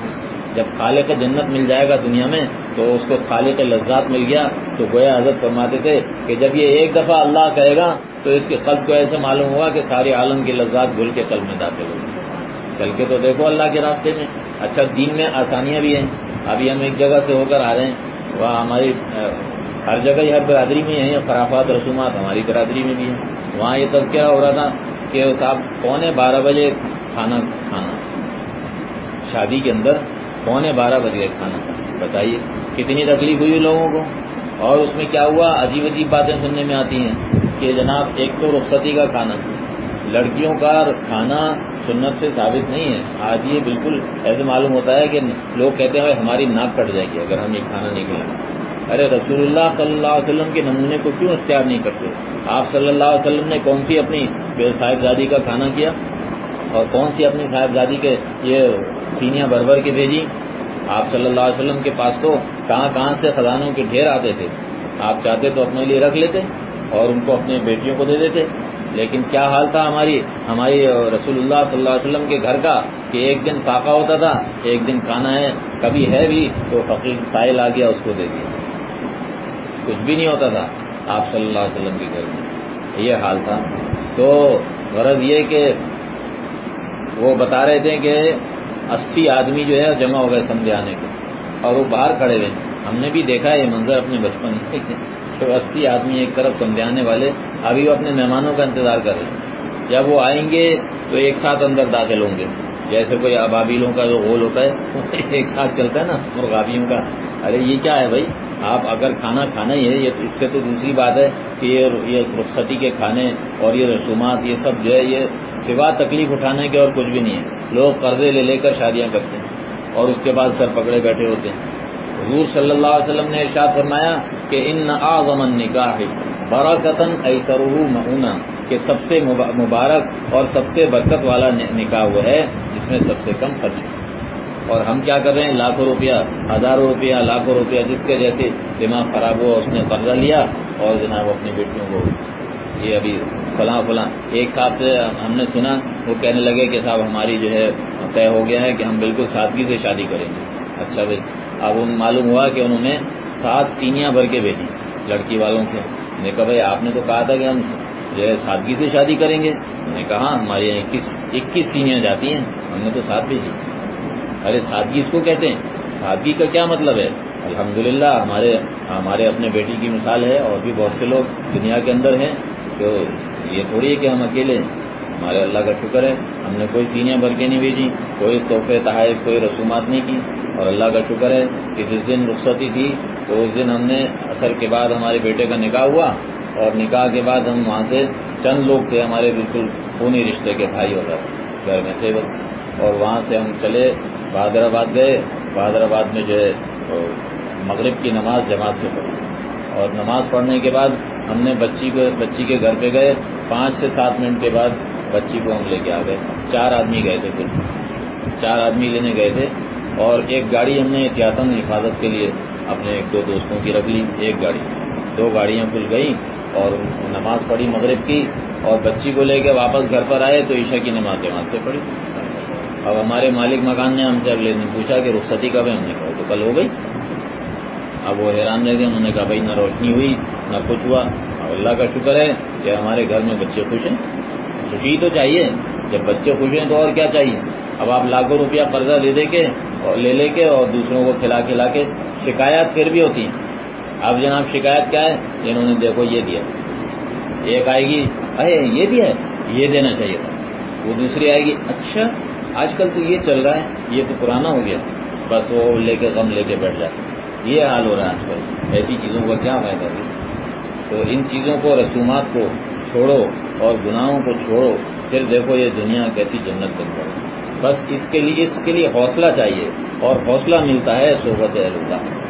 جب خالق جنت مل جائے گا دنیا میں، تو اس کو خالق لذات مل گیا۔ تو گویا حضرت فرماتے تھے کہ جب یہ ایک دفعہ اللہ کہے گا تو اس کے قلب کو ایسے معلوم ہوا کہ سارے عالم کی لذات بھول کے قلب میں داخل ہوگی چل کے تو دیکھو اللہ کے راستے میں۔ اچھا دین میں آسانیاں بھی ہیں۔ ابھی ہم ایک جگہ سے ہو کر آ رہے ہیں۔ وہاں ہماری، ہر جگہ ہر برادری میں ہیں خرافات، رسومات ہماری برادری میں بھی ہیں۔ وہاں یہ تذکرہ ہو رہا تھا کہ صاحب پونے بارہ بجے کھانا کھانا؟ شادی کے اندر پونے بارہ بجے کھانا بتائیے، کتنی تکلیف ہوئی لوگوں کو؟ اور اس میں کیا ہوا؟ عجیب عجیب باتیں سننے میں آتی ہیں کہ جناب ایک تو رخصتی کا کھانا، لڑکیوں کا کھانا سنت سے ثابت نہیں ہے۔ آج یہ بالکل ایسے معلوم ہوتا ہے کہ لوگ کہتے ہیں ہماری ناک کٹ جائے گی اگر ہم یہ کھانا نہیں کھلائیں ارے رسول اللہ صلی اللہ علیہ وسلم کے نمونے کو کیوں اختیار نہیں کرتے؟ آپ صلی اللہ علیہ وسلم نے کون سی اپنی صاحبزادی کا کھانا کیا؟ اور کون سی اپنی صاحبزادی کے یہ سینیاں بربر کے بھیجی آپ صلی اللہ علیہ وسلم کے پاس تو کہاں کہاں سے خزانوں کے ڈھیر آتے تھے۔ آپ چاہتے تو اپنے لیے رکھ لیتے اور ان کو اپنی بیٹیوں کو دے دیتے۔ لیکن کیا حال تھا ہماری ہماری رسول اللہ صلی اللہ علیہ وسلم کے گھر کا کہ ایک دن فاقہ ہوتا تھا، ایک دن کھانا ہے، کبھی ہے بھی تو فقیر سائل آ گیا اس کو دے دیا۔ کچھ بھی نہیں ہوتا تھا آپ صلی اللہ علیہ وسلم کے گھر میں۔ یہ حال تھا۔ تو غرض یہ کہ وہ بتا رہے تھے کہ اسی آدمی جو ہے جمع ہو گئے سمجھے آنے کے اور وہ باہر کھڑے ہوئے۔ ہم نے بھی دیکھا ہے یہ منظر اپنے بچپن میں۔ تو اسی آدمی ایک طرف سمجھانے والے ابھی وہ اپنے مہمانوں کا انتظار کر رہے ہیں۔ جب وہ آئیں گے تو ایک ساتھ اندر داخل ہوں گے۔ جیسے کوئی ابابیلوں کا جو غول ہوتا ہے ایک ساتھ چلتا ہے نا، مرغابیوں کا۔ ارے، یہ کیا ہے بھائی؟ آپ اگر کھانا کھانا ہی ہے، یہ اس سے تو دوسری بات ہے کہ یہ رخصتی کے کھانے اور یہ رسومات، یہ سب جو ہے، یہ سوا تکلیف اٹھانے کے اور کچھ بھی نہیں ہے۔ لوگ قرضے لے لے کر شادیاں کرتے ہیں اور اس کے بعد سر پکڑے بیٹھے ہوتے ہیں۔ حضور صلی اللہ علیہ وسلم نے ارشاد فرمایا کہ ان آزمن نکاح بڑا قطن ایسر معنا کہ سب سے مبارک اور سب سے برکت والا نکاح وہ ہے جس میں سب سے کم خرچ اور ہم کیا کر رہے ہیں؟ لاکھوں روپیہ، ہزاروں روپیہ، لاکھوں روپیہ جس کے جیسے دماغ خراب ہوا، اس نے قرضہ لیا اور جناب اپنی بیٹیوں کو یہ ابھی فلاں فلاں۔ ایک صاحب سے ہم نے سنا، وہ کہنے لگے کہ صاحب ہماری جو ہے طے ہو گیا ہے کہ ہم بالکل سادگی سے شادی کریں گے۔ اچھا بھائی، اب معلوم ہوا کہ انہوں نے سات سینیاں بھر کے بھیجی لڑکی والوں سے۔ نے کہا، بھائی، آپ نے تو کہا تھا کہ ہم جو ہے سادگی سے شادی کریں گے۔ انہوں نے کہا، ہمارے یہاں اکیس اکیس سینیاں جاتی ہیں، ہم نے تو سات بھیجی۔ ارے، سادگی اس کو کہتے ہیں؟ سادگی کا کیا مطلب ہے؟ الحمدللہ، ہمارے ہمارے اپنے بیٹی کی مثال ہے اور بھی بہت سے لوگ دنیا کے اندر ہیں۔ تو یہ تھوڑی ہے کہ ہم اکیلے ہمارے اللہ کا شکر ہے، ہم نے کوئی سینیاں بھر کے نہیں بھیجی، کوئی تحفے تحائف، کوئی رسومات نہیں کی۔ اور اللہ کا شکر ہے کہ جس دن رخصتی تھی، تو اس دن ہم نے اثر کے بعد ہمارے بیٹے کا نکاح ہوا۔ اور نکاح کے بعد ہم وہاں سے چند لوگ تھے ہمارے بالکل خونی رشتے کے بھائی ہوتا گھر میں تھے بس۔ اور وہاں سے ہم چلے بہادر آباد گئے۔ بہادر آباد میں جو ہے مغرب کی نماز جماعت سے پڑھی اور نماز پڑھنے کے بعد ہم نے بچی کو بچی کے گھر پہ گئے۔ پانچ سے سات منٹ کے بعد بچی کو ہم لے کے آ گئے۔ چار آدمی گئے تھے کچھ چار آدمی لینے گئے تھے اور ایک گاڑی ہم نے احتیاطن حفاظت کے لیے اپنے ایک دو دوستوں کی رکھ لی۔ ایک گاڑی۔ دو گاڑیاں کھل گئیں اور نماز پڑھی مغرب کی اور بچی کو لے کے واپس گھر پر آئے تو عشاء کی نماز وہاں سے پڑھی۔ اب ہمارے مالک مکان نے ہم سے اگلے دن پوچھا کہ رخصتی کب ہے؟ ہم نے کہا تو کل ہو گئی۔ اب وہ حیران رہ گئے، انہوں نے کہا، بھائی، نہ روشنی ہوئی، نہ کچھ ہوا۔ اب اللہ کا شکر ہے کہ ہمارے گھر میں بچے خوش ہیں۔ خوشی تو چاہیے، جب بچے خوش ہیں تو اور کیا چاہیے؟ اب آپ لاکھوں روپیہ قرضہ لے دے کے اور لے لے کے اور دوسروں کو کھلا کھلا کے شکایات پھر بھی ہوتی ہیں۔ اب جناب، شکایت کیا ہے؟ انہوں نے دیکھو، یہ دیا۔ ایک آئے گی، ارے، یہ بھی ہے، یہ دینا چاہیے تھا۔ وہ دوسری آئے گی اچھا آج کل تو یہ چل رہا ہے، یہ تو پرانا ہو گیا۔ بس وہ لے کے غم لے کے بیٹھ جاتے یہ حال ہو رہا ہے آج کل۔ ایسی چیزوں کا کیا فائدہ بھی تو ان چیزوں کو، رسومات کو چھوڑو اور گناہوں کو چھوڑو، پھر دیکھو یہ دنیا کیسی جنت بن جائے۔ بس اس کے لیے، اس کے لیے حوصلہ چاہیے۔ اور حوصلہ ملتا ہے صحبت اہل اللہ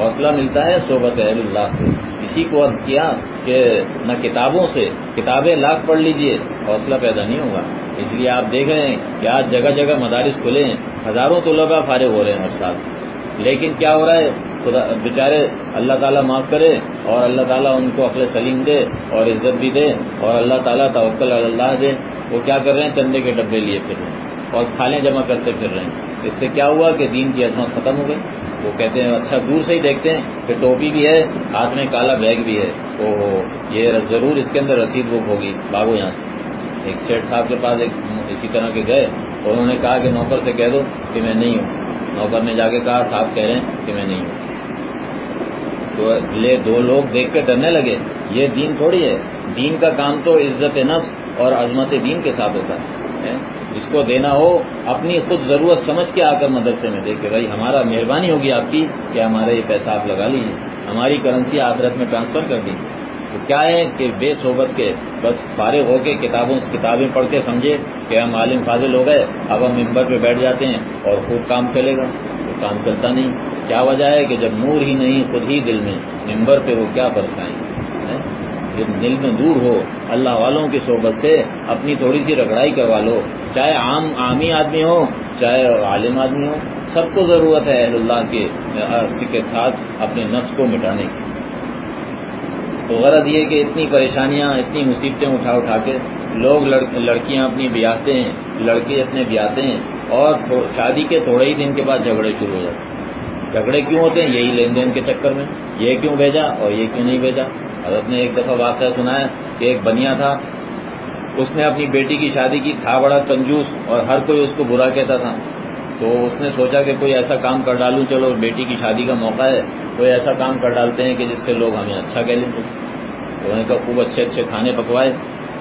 حوصلہ ملتا ہے صحبت اہل اللہ سے۔ اسی کو عرض کیا کہ نہ کتابوں سے، کتابیں لاکھ پڑھ لیجیے، حوصلہ پیدا نہیں ہوگا۔ اس لیے آپ دیکھ رہے ہیں کہ آج جگہ جگہ مدارس کھلے ہیں۔ ہزاروں طلبا فارغ ہو رہے ہیں ہر سال۔ لیکن کیا ہو رہا ہے؟ خدا بیچارے اللہ تعالیٰ معاف کرے اور اللہ تعالیٰ ان کو عقل سلیم دے اور عزت بھی دے اور اللہ تعالیٰ توکل اللہ دے۔ وہ کیا کر رہے ہیں؟ چندے کے ڈبے لیے پھر رہے ہیں اور کھالیں جمع کرتے پھر رہے ہیں۔ اس سے کیا ہوا کہ دین کی عظمت ختم ہو گئی؟ وہ کہتے ہیں اچھا دور سے ہی دیکھتے ہیں۔ کہ ٹوپی بھی ہے، ہاتھ میں کالا بیگ بھی ہے۔ او یہ ضرور اس کے اندر رسید بک ہوگی باغو یہاں سے۔ ایک سیٹ صاحب کے پاس ایک اسی طرح کے گئے اور انہوں نے کہا کہ نوکر سے کہہ دو کہ میں نہیں ہوں۔ نوکر نے جا کے کہا، صاحب کہہ رہے ہیں کہ میں نہیں ہوں۔ تو لے دو لوگ دیکھ کے ڈرنے لگے، یہ دین تھوڑی ہے۔ دین کا کام تو عزت نفس اور عظمت دین کے ساتھ ہوتا ہے۔ جس کو دینا ہو، اپنی خود ضرورت سمجھ کے آ کر مدرسے میں دیکھے بھائی، ہمارا مہربانی ہوگی آپ کی کہ ہمارا یہ پیسہ آپ لگا لیجیے ہماری کرنسی آخرت میں ٹرانسفر کر دیجیے تو کیا ہے کہ بے صحبت کے بس فارغ ہو کے کتابوں کتابیں پڑھ کے سمجھے کہ ہم عالم فاضل ہو گئے، اب ہم ممبر پہ بیٹھ جاتے ہیں اور خوب کام چلے گا۔ وہ کام چلتا نہیں۔ کیا وجہ ہے کہ جب نور ہی نہیں، خود ہی دل میں ممبر پہ وہ کیا برسائیں؟ جب دل میں دور ہو، اللہ والوں کی صحبت سے اپنی تھوڑی سی رگڑائی کروا لو۔ چاہے عام، عامی آدمی ہو، چاہے عالم آدمی ہو، سب کو ضرورت ہے اہل اللہ کے کے ساتھ اپنے نفس کو مٹانے کی۔ تو غرض یہ کہ اتنی پریشانیاں، اتنی مصیبتیں اٹھا اٹھا کے لوگ لڑکیاں اپنی بیاہتے ہیں، لڑکے اپنے بیاہتے ہیں اور شادی کے تھوڑے ہی دن کے بعد جھگڑے شروع ہو جاتے ہیں۔ جھگڑے کیوں ہوتے ہیں؟ یہی لین دین کے چکر میں۔ یہ کیوں بھیجا اور یہ کیوں نہیں بھیجا؟ حضرت نے ایک دفعہ واقعہ سنا ہے کہ ایک بنیا تھا، اس نے اپنی بیٹی کی شادی کی، تھا بڑا کنجوس اور ہر کوئی اس کو برا کہتا تھا۔ تو اس نے سوچا کہ کوئی ایسا کام کر ڈالوں، چلو بیٹی کی شادی کا موقع ہے، کوئی ایسا کام کر ڈالتے ہیں کہ جس سے لوگ ہمیں اچھا کہہ لیں۔ تو انہیں کہا، خوب اچھے اچھے کھانے پکوائے۔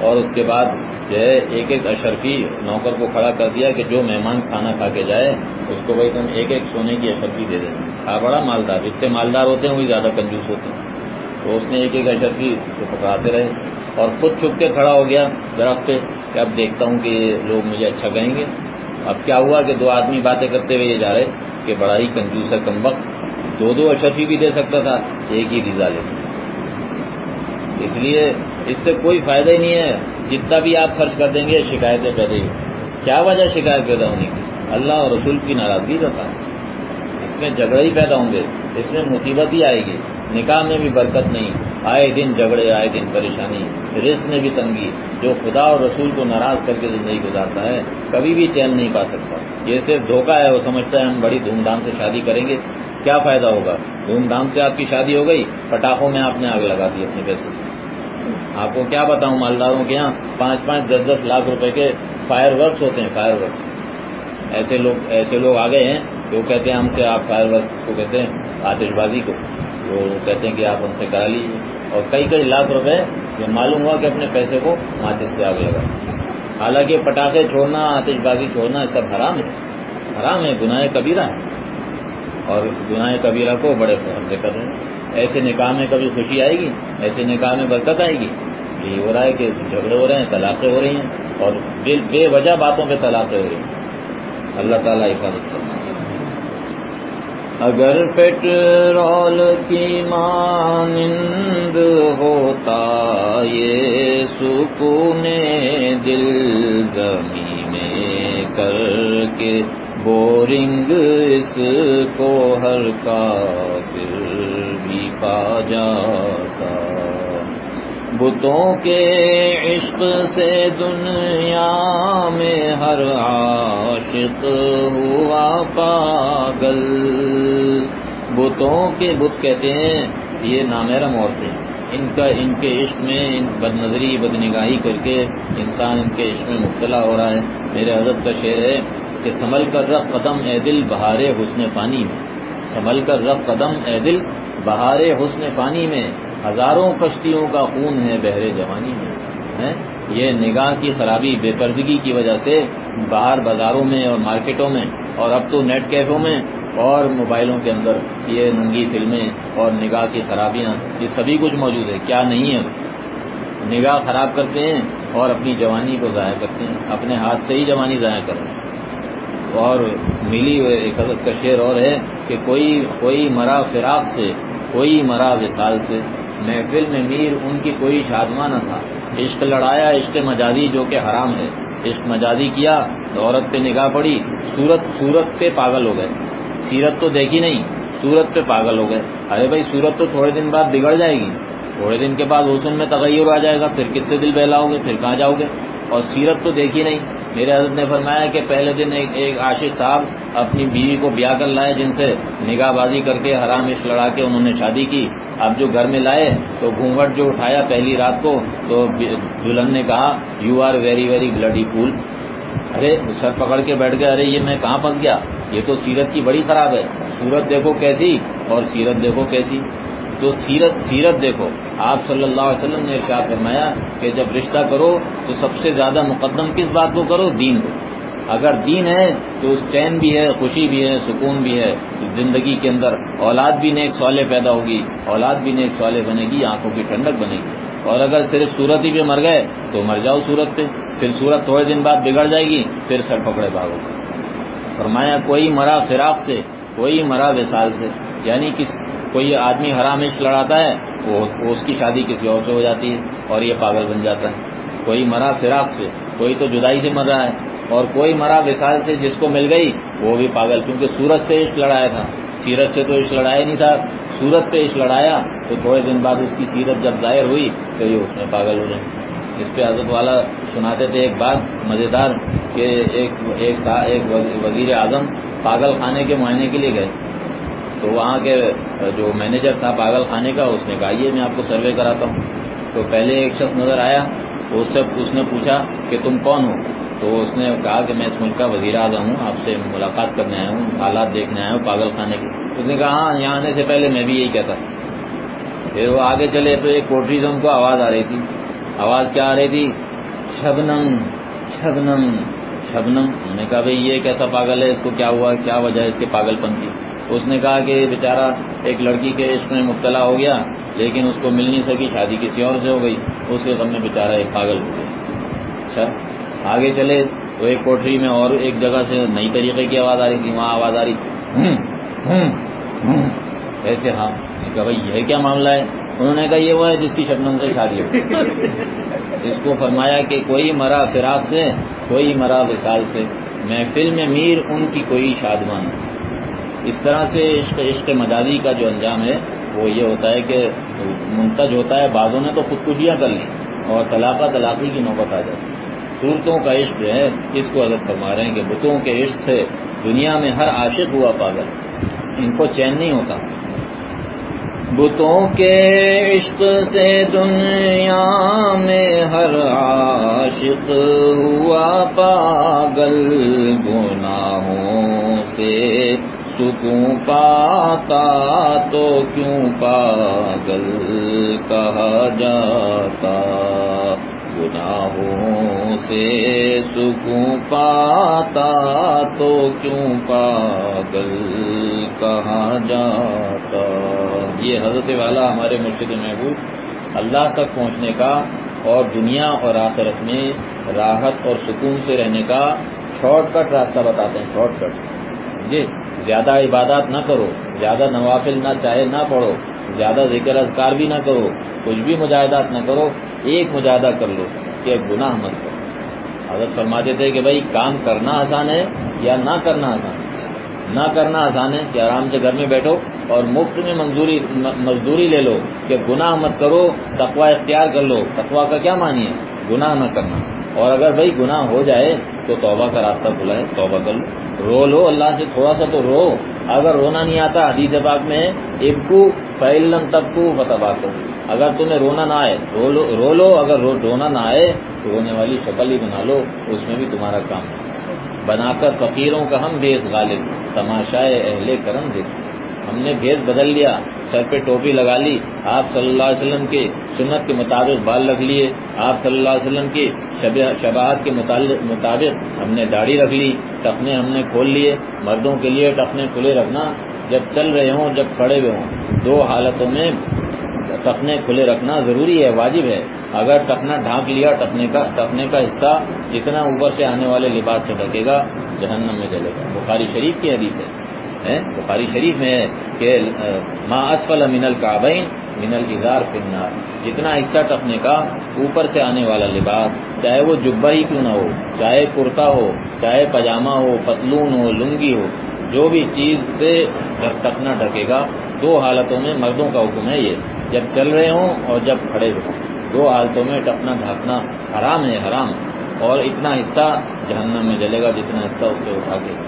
اور اس کے بعد جو ہے، ایک ایک اشرفی نوکر کو کھڑا کر دیا کہ جو مہمان کھانا کھا کے جائے، اس کو بھائی تم ایک ایک سونے کی اشرفی دے دیں۔ تھا بڑا مالدار، جتنے مالدار ہوتے ہیں، وہی زیادہ کنجوس ہوتے ہیں۔ تو اس نے ایک ایک اشرفی کو پکڑاتے رہے۔ اور خود چھپ کے کھڑا ہو گیا درخت پہ کہ اب دیکھتا ہوں کہ لوگ مجھے اچھا کہیں گے۔ اب کیا ہوا کہ دو آدمی باتیں کرتے ہوئے یہ جا رہے کہ بڑا ہی کنجوس ہے کم وقت، دو دو اشرفی بھی دے سکتا تھا، ایک ہی ریزا لے۔ اس لیے اس سے کوئی فائدہ ہی نہیں ہے، جتنا بھی آپ خرچ کر دیں گے، شکایتیں پیدا ہی۔ کیا وجہ شکایت پیدا ہونے کی؟ اللہ اور رسول کی ناراضگی کا ہے اس میں جھگڑے ہی پیدا ہوں گے، اس میں مصیبت ہی آئے گی۔ نکاح میں بھی برکت نہیں، آئے دن جھگڑے، آئے دن پریشانی، رزق میں بھی تنگی، جو خدا اور رسول کو ناراض کر کے زندگی گزارتا ہے، کبھی بھی چین نہیں پا سکتا۔ یہ صرف دھوکہ ہے، وہ سمجھتا ہے ہم بڑی دھوم دھام سے شادی کریں گے، کیا فائدہ ہوگا؟ دھوم دھام سے آپ کی شادی ہو گئی، پٹاخوں میں آپ نے آگ لگا دی اپنے پیسے۔ آپ کو کیا بتاؤں، مالداروں کے یہاں پانچ پانچ، دس دس لاکھ روپے کے فائر ورکس ہوتے ہیں، فائر ورکس۔ ایسے لوگ ایسے لوگ آ گئے ہیں، جو کہتے ہیں ہم سے آپ فائر ورکس کو کہتے ہیں آتش بازی کو۔ وہ کہتے ہیں کہ آپ ہم سے کرا لیجیے اور کئی کئی لاکھ روپے یہ معلوم ہوا کہ اپنے پیسے کو ماچس سے آگ لگا۔ حالانکہ پٹاخے چھوڑنا، آتش بازی چھوڑنا سب حرام ہے۔ حرام ہے، گناہ کبیرہ ہے اور گناہ کبیرہ کو بڑے فخر سے کر رہے ہیں۔ ایسے نکاح میں کبھی خوشی آئے گی؟ ایسے نکاح میں برکت آئے گی؟ یہ ہو رہا ہے کہ جھگڑے ہو رہے ہیں، طلاقیں ہو رہی ہیں۔ اور بے وجہ باتوں پہ طلاقیں ہو رہی ہیں۔ اللہ تعالیٰ حفاظت کرنا اگر پیٹرول کی مانند ہوتا، یہ سکون دل زمین میں کر کے بورنگ اس کو ہر کا پھر بھی پا جاتا۔ بتوں کے عشق سے دنیا میں ہر عاشق ہوا پاگل۔ بتوں کے بت کہتے ہیں، یہ نامحرم عورتیں ان کا، ان کے عشق میں بد نظری بد نگاہی کر کے انسان ان کے عشق میں مبتلا ہو رہا ہے۔ میرے حضرت کا شعر ہے کہ سنبھل کر رکھ قدم اے دل بہار حسن پانی میں۔ سنبھل کر رکھ قدم اے دل بہار حسن پانی میں۔ ہزاروں کشتیوں کا خون ہے بحر جوانی میں یہ نگاہ کی خرابی، بے پردگی کی وجہ سے باہر بازاروں میں اور مارکیٹوں میں اور اب تو نیٹ کیفوں میں اور موبائلوں کے اندر یہ ننگی فلمیں اور نگاہ کی خرابیاں، یہ سبھی کچھ موجود ہے، کیا نہیں ہے؟ نگاہ خراب کرتے ہیں اور اپنی جوانی کو ضائع کرتے ہیں، اپنے ہاتھ سے ہی جوانی ضائع کر رہے ہیں۔ اور ملی ایک حضرت کا شعر اور ہے کہ کوئی کوئی مرا فراق سے، کوئی مرا وصال سے محفل میں میر ان کی کوئی شادماں نہ تھا۔ عشق لڑایا، عشق مجازی جو کہ حرام ہے۔ عشق مجازی کیا، تو عورت پہ نگاہ پڑی سورت سورت پہ پاگل ہو گئے۔ سیرت تو دیکھی نہیں سورت پہ پاگل ہو گئے۔ ارے بھائی سورت تو تھوڑے دن بعد بگڑ جائے گی۔ تھوڑے دن کے بعد حسن میں تغیر آ جائے گا، پھر کس سے دل بہلاؤ گے؟ پھر کہاں جاؤ گے؟ اور سیرت تو دیکھی نہیں۔ میرے حضرت نے فرمایا کہ پہلے دن ایک ایک عاشق صاحب اپنی بیوی کو بیاہ کر لائے، جن سے نگاہ بازی کر کے حرام عشق لڑا کے انہوں نے شادی کی۔ اب جو گھر میں لائے تو گھونگٹ جو اٹھایا پہلی رات کو تو دلہن نے کہا you are very very bloody fool ارے، سر پکڑ کے بیٹھ گئے، ارے، یہ میں کہاں پھنس گیا؟ یہ تو سیرت کی بڑی خراب ہے۔ سورت دیکھو کیسی اور سیرت دیکھو کیسی۔ تو سیرت سیرت دیکھو۔ آپ صلی اللہ علیہ وسلم نے ارشاد فرمایا کہ جب رشتہ کرو تو سب سے زیادہ مقدم کس بات کو کرو؟ دین کو۔ اگر دین ہے تو اس چین بھی ہے، خوشی بھی ہے، سکون بھی ہے زندگی کے اندر اولاد بھی نیک سوالے پیدا ہوگی، اولاد بھی نیک سوالے بنے گی، آنکھوں کی ٹھنڈک بنے گی۔ اور اگر صرف صورت ہی پہ مر گئے تو مر جاؤ صورت پہ، پھر صورت تھوڑے دن بعد بگڑ جائے گی، پھر سر پکڑے بھاگو۔ فرمایا، کوئی مرا فراق سے، کوئی مرا وسال سے یعنی کس، کوئی آدمی حرام عشق لڑاتا ہے، وہ اس کی شادی کسی اور سے ہو جاتی ہے اور یہ پاگل بن جاتا ہے۔ کوئی مرا فراق سے، کوئی تو جدائی سے مر رہا ہے۔ اور کوئی مرا وسال سے جس کو مل گئی، وہ بھی پاگل، کیونکہ سورت سے عشق لڑایا تھا۔ سیرت سے تو عشق لڑایا نہیں تھا۔ سورت پہ عشق لڑایا، تو تھوڑے دن بعد اس کی سیرت جب ظاہر ہوئی، تو یہ اس میں پاگل ہو جائیں اس پہ حضرت والا سناتے تھے ایک بات مزیدار، کہ ایک ایک ایک وزیر اعظم پاگل خانے کے معائنے کے لیے گئے۔ تو وہاں کے جو مینیجر تھا پاگل خانے کا، اس نے کہا، یہ میں آپ کو سروے کراتا ہوں۔ تو پہلے ایک شخص نظر آیا تو اس سے، اس نے پوچھا کہ تم کون ہو؟ تو اس نے کہا کہ میں اس ملک کا وزیر اعظم ہوں، آپ سے ملاقات کرنے آیا ہوں، حالات دیکھنے آیا ہوں، پاگل خانے کے اس نے کہا ہاں یہاں آنے سے پہلے میں بھی یہی کہتا۔ پھر وہ آگے چلے تو ایک کوٹری سے ان کو آواز آ رہی تھی۔ آواز کیا آ رہی تھی؟ شبنم شبنم شبنم۔ انہوں نے کہا بھائی یہ کیسا پاگل ہے، اس کو کیا ہوا، کیا وجہ ہے اس کے پاگل پن کی؟ اس نے کہا کہ بیچارہ ایک لڑکی کے عشق میں مبتلا ہو گیا، لیکن اس کو مل نہیں سکی، شادی کسی اور سے ہو گئی، اس کے غم میں بیچارہ ایک پاگل ہو گیا۔ اچھا۔ آگے چلے تو ایک کوٹری میں اور ایک جگہ سے نئی طریقے کی آواز آ رہی تھی، وہاں آواز آ رہی ایسے ہاں کہا بھائی، یہ کیا معاملہ ہے؟ انہوں نے کہا، یہ وہ ہے جس کی شبنم سے شادی ہو۔ اس کو فرمایا کہ کوئی مرا فراق سے، کوئی مرا وصال سے محفل میں میر ان کی کوئی شادمان اس طرح سے عشق عشق مجازی کا جو انجام ہے، وہ یہ ہوتا ہے کہ منتج ہوتا ہے، بعضوں نے تو خودکشیاں کر لی اور طلاقہ طلاقی کی نوبت آ جاتی۔ صورتوں کا عشق جو ہے، اس کو عزت فرما رہے ہیں کہ بتوں کے عشق سے دنیا میں ہر عاشق ہوا پاگل۔ ان کو چین نہیں ہوتا۔ بتوں کے عشق سے دنیا میں ہر عاشق ہوا پاگل۔ گناہوں سے سکوں پاتا تو کیوں پاگل کہا جاتا؟ گناہوں سے سکوں پاتا تو کیوں پاگل کہا جاتا؟ یہ حضرت والا ہمارے مرشد محبوب اللہ تک پہنچنے کا اور دنیا اور آخرت میں راحت اور سکون سے رہنے کا شارٹ کٹ راستہ بتاتے ہیں، شارٹ کٹ۔ جی زیادہ عبادات نہ کرو، زیادہ نوافل نہ چاہے نہ پڑھو زیادہ ذکر اذکار بھی نہ کرو، کچھ بھی مجاہدات نہ کرو، ایک مجاہدہ کر لو کہ گناہ مت کرو۔ حضرت فرماتے تھے کہ بھائی، کام کرنا آسان ہے یا نہ کرنا آسان؟ ہے نہ کرنا آسان ہے کہ آرام سے گھر میں بیٹھو اور مفت میں منظوری، مزدوری لے لو کہ گناہ مت کرو تقوا اختیار کر لو۔ تقوا کا کیا مانی ہے؟ گناہ نہ کرنا۔ اور اگر بھائی گناہ ہو جائے تو توبہ کا راستہ کھلا ہے توبہ کر لو۔ رو لو اللہ سے تھوڑا سا تو رو۔ اگر رونا نہیں آتا، حدیث پاک میں ابکو فیلن تب کو فتبا کرو اگر تمہیں رونا نہ آئے، رو لو اگر رونا نہ آئے تو رونے والی شکل ہی بنا لو، اس میں بھی تمہارا کام۔ بنا کر فقیروں کا ہم بیس غالب، تماشائے اہل کرم دیکھ۔ ہم نے بھیس بدل لیا، سر پہ ٹوپی لگا لی۔ آپ صلی اللہ علیہ وسلم کے سنت کے مطابق بال رکھ لیے۔ آپ صلی اللہ علیہ وسلم کی شباہت کے مطابق ہم نے داڑھی رکھ لی ٹخنے ہم نے کھول لیے، مردوں کے لیے ٹخنے کھلے رکھنا، جب چل رہے ہوں، جب کھڑے ہوئے ہوں، دو حالتوں میں ٹخنے کھلے رکھنا ضروری ہے، واجب ہے۔ اگر ٹخنا ڈھانک لیا ٹخنے کا ٹخنے کا حصہ جتنا اوپر سے آنے والے لباس سے ڈھکے گا، جہنم میں جلے گا۔ بخاری شریف کی حدیث ہے۔ بخاری شریف میں ہے کہ ما اسفل من القعبین من الزار فنار جتنا حصہ ٹپنے کا اوپر سے آنے والا لباس، چاہے وہ جبا ہی کیوں نہ ہو، چاہے کرتا ہو، چاہے پاجامہ ہو، پتلون ہو، لنگی ہو، جو بھی چیز سے ٹکنا ڈھکے گا، دو حالتوں میں مردوں کا حکم ہے یہ۔ جب چل رہے ہوں اور جب کھڑے ہوں۔ دو حالتوں میں ٹکنا ڈھانکنا حرام ہے، حرام۔ اور اتنا حصہ جہنم میں جلے گا جتنا حصہ اس سے اٹھا کے۔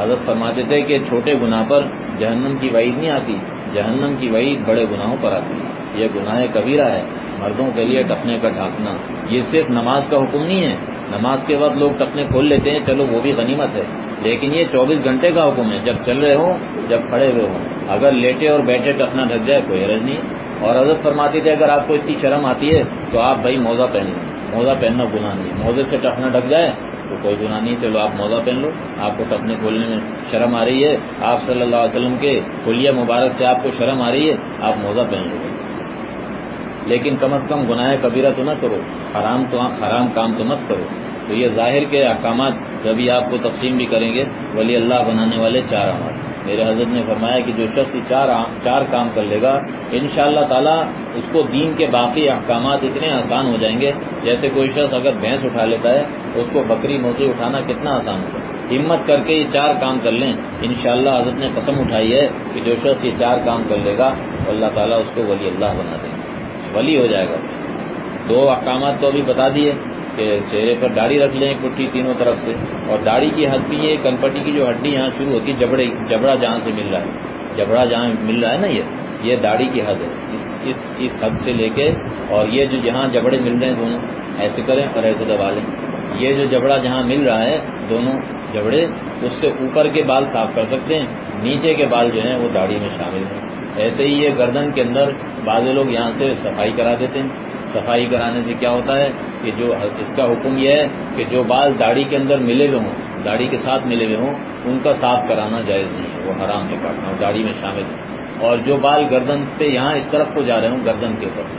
حضرت فرماتے تھے کہ چھوٹے گناہ پر جہنم کی وعید نہیں آتی، جہنم کی وعید بڑے گناہوں پر آتی ہے۔ یہ گناہ کبیرہ ہے، مردوں کے لیے ٹپنے کا ڈھانکنا۔ یہ صرف نماز کا حکم نہیں ہے۔ نماز کے وقت لوگ ٹپنے کھول لیتے ہیں، چلو وہ بھی غنیمت ہے۔ لیکن یہ چوبیس گھنٹے کا حکم ہے، جب چل رہے ہوں، جب کھڑے ہوئے ہوں۔ اگر لیٹے اور بیٹھے ٹپنا ڈھک جائے، کوئی عرض نہیں۔ اور حضرت فرماتی تھے، اگر آپ کو اتنی شرم آتی ہے، تو آپ بھائی موزہ پہنیں موزہ پہننا گناہ نہیں موزے سے ٹپنا ڈھک جائے تو کوئی گناہ نہیں، چلو آپ موزہ پہن لو۔ آپ کو ٹپنے کھولنے میں شرم آ رہی ہے۔ آپ صلی اللہ علیہ وسلم کے کلیہ مبارک سے آپ کو شرم آ رہی ہے، آپ موزہ پہن لو۔ لیکن کم از کم گناہ کبیرہ تو نہ کرو، حرام تو حرام کام تو مت کرو۔ تو یہ ظاہر کے احکامات جبھی آپ کو تقسیم بھی کریں گے، ولی اللہ بنانے والے چار ہمارے میرے حضرت نے فرمایا کہ جو شخص چار چار کام کر لے گا ان شاء اللہ تعالیٰ اس کو دین کے باقی احکامات اتنے آسان ہو جائیں گے جیسے کوئی شخص اگر بھینس اٹھا لیتا ہے، اس کو بکری موتی اٹھانا کتنا آسان ہوگا۔ ہمت کر کے یہ چار کام کر لیں۔ ان شاء اللہ حضرت نے قسم اٹھائی ہے کہ جو شخص یہ چار کام کر لے گا، اللہ تعالیٰ اس کو ولی اللہ بنا دیں گے ولی ہو جائے گا۔ دو احکامات تو ابھی بتا دیے۔ کہ چہرے پر داڑھی رکھ لیں پٹھی تینوں طرف سے۔ اور داڑھی کی حد بھی یہ کنپٹی کی جو ہڈی یہاں شروع ہوتی ہے، جبڑے جبڑا جہاں سے مل رہا ہے۔ جبڑا جہاں مل رہا ہے نا یہ؟ یہ داڑھی کی حد ہے۔ اس اس اس حد سے لے کے اور یہ جو جہاں جبڑے مل رہے ہیں دونوں، ایسے کریں اور ایسے دبا لیں۔ یہ جو جبڑا جہاں مل رہا ہے، دونوں جبڑے اس سے اوپر کے بال صاف کر سکتے ہیں، نیچے کے بال جو ہیں وہ داڑھی میں شامل ہیں۔ ایسے ہی یہ گردن کے اندر بعض لوگ یہاں سے صفائی کرا دیتے ہیں۔ صفائی کرانے سے کیا ہوتا ہے کہ جو اس کا حکم یہ ہے کہ جو بال داڑھی کے اندر ملے ہوئے ہوں، داڑھی کے ساتھ ملے ہوئے ہوں، ان کا صاف کرانا جائز نہیں ہے، وہ حرام سے کاٹنا اور داڑھی میں شامل ہے اور جو بال گردن پہ یہاں اس طرف کو جا رہے ہوں، گردن کے اوپر،